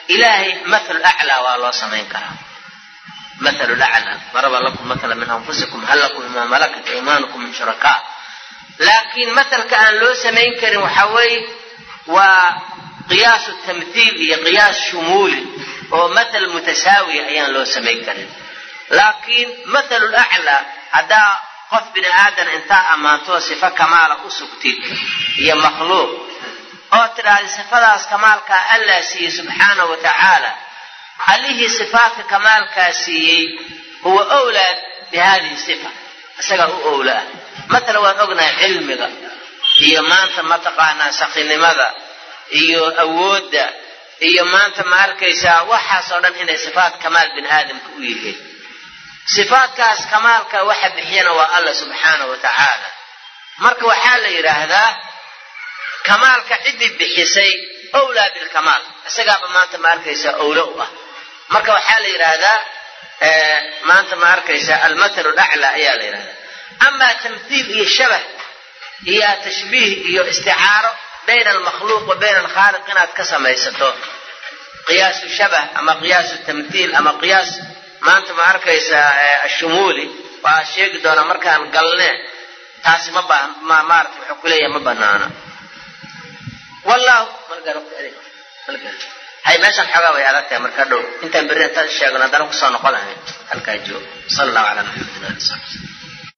ilaahay mathal aclaa waa loo samayn karaa. Mathalu lacla daraba lakum mathala min anfusikum hal lakum ima malakat imanukum min shurakaa laakiin mathalka aan loo samayn karin waxaa weeye waa qiyaasu tamthiil iyo qiyaas shumuuli oo mathal mutasaawiya ayaan loo samayn karin. Laakiin mathalu laclaa haddaa qof bini aadan intaa ammaantoo sifo kamaala u sugtid iyo makhluuq oo tidhaahda sifadaas kamaalkaa allaa siiyey subxaana wa tacaala allihii sifaadka kamaalkaa siiyey huwa owlaad bi hadihi sifa isagaa u owlaa matala waan ognahay cilmiga iyo maanta mataqaanaa sakinimada iyo awoodda iyo maanta ma arkaysaa waxaasoo dhan inay sifaat kamaal bini aadamka u yihiin sifaadkaas kamaalka waxa bixiyana waa alla subxaana wa tacaala marka waxaa la yidhaahdaa kamaalka ciddii bixisay owlaa bilkamaal isagaaba maanta ma arkaysaa owlo u ah. Marka waxaa la yidhaahdaa maanta ma arkaysaa almathalu lacla ayaa la yidhahdaa amaa tamthiil iyo shabah iyo tashbiih iyo isticaaro bayna almakhluuq wa bayna alkhaaliq inaad ka samaysato. Qiyaasu shabah ama qiyaasu tamthiil ama qiyaas maanta ma arkaysaa ashumuuli. Waa sheegi doonaa markaan galnee taasi ma ba ma maarata wuxuu ku leeyahay ma banaana wallahu hay meeshaan xoogaa way adag tahay marka dhow. Intaan berri intaan sheegno haddana ku soo noqon lahayn. Halkaa joog sala allahu calaa maxamedin ali sahbi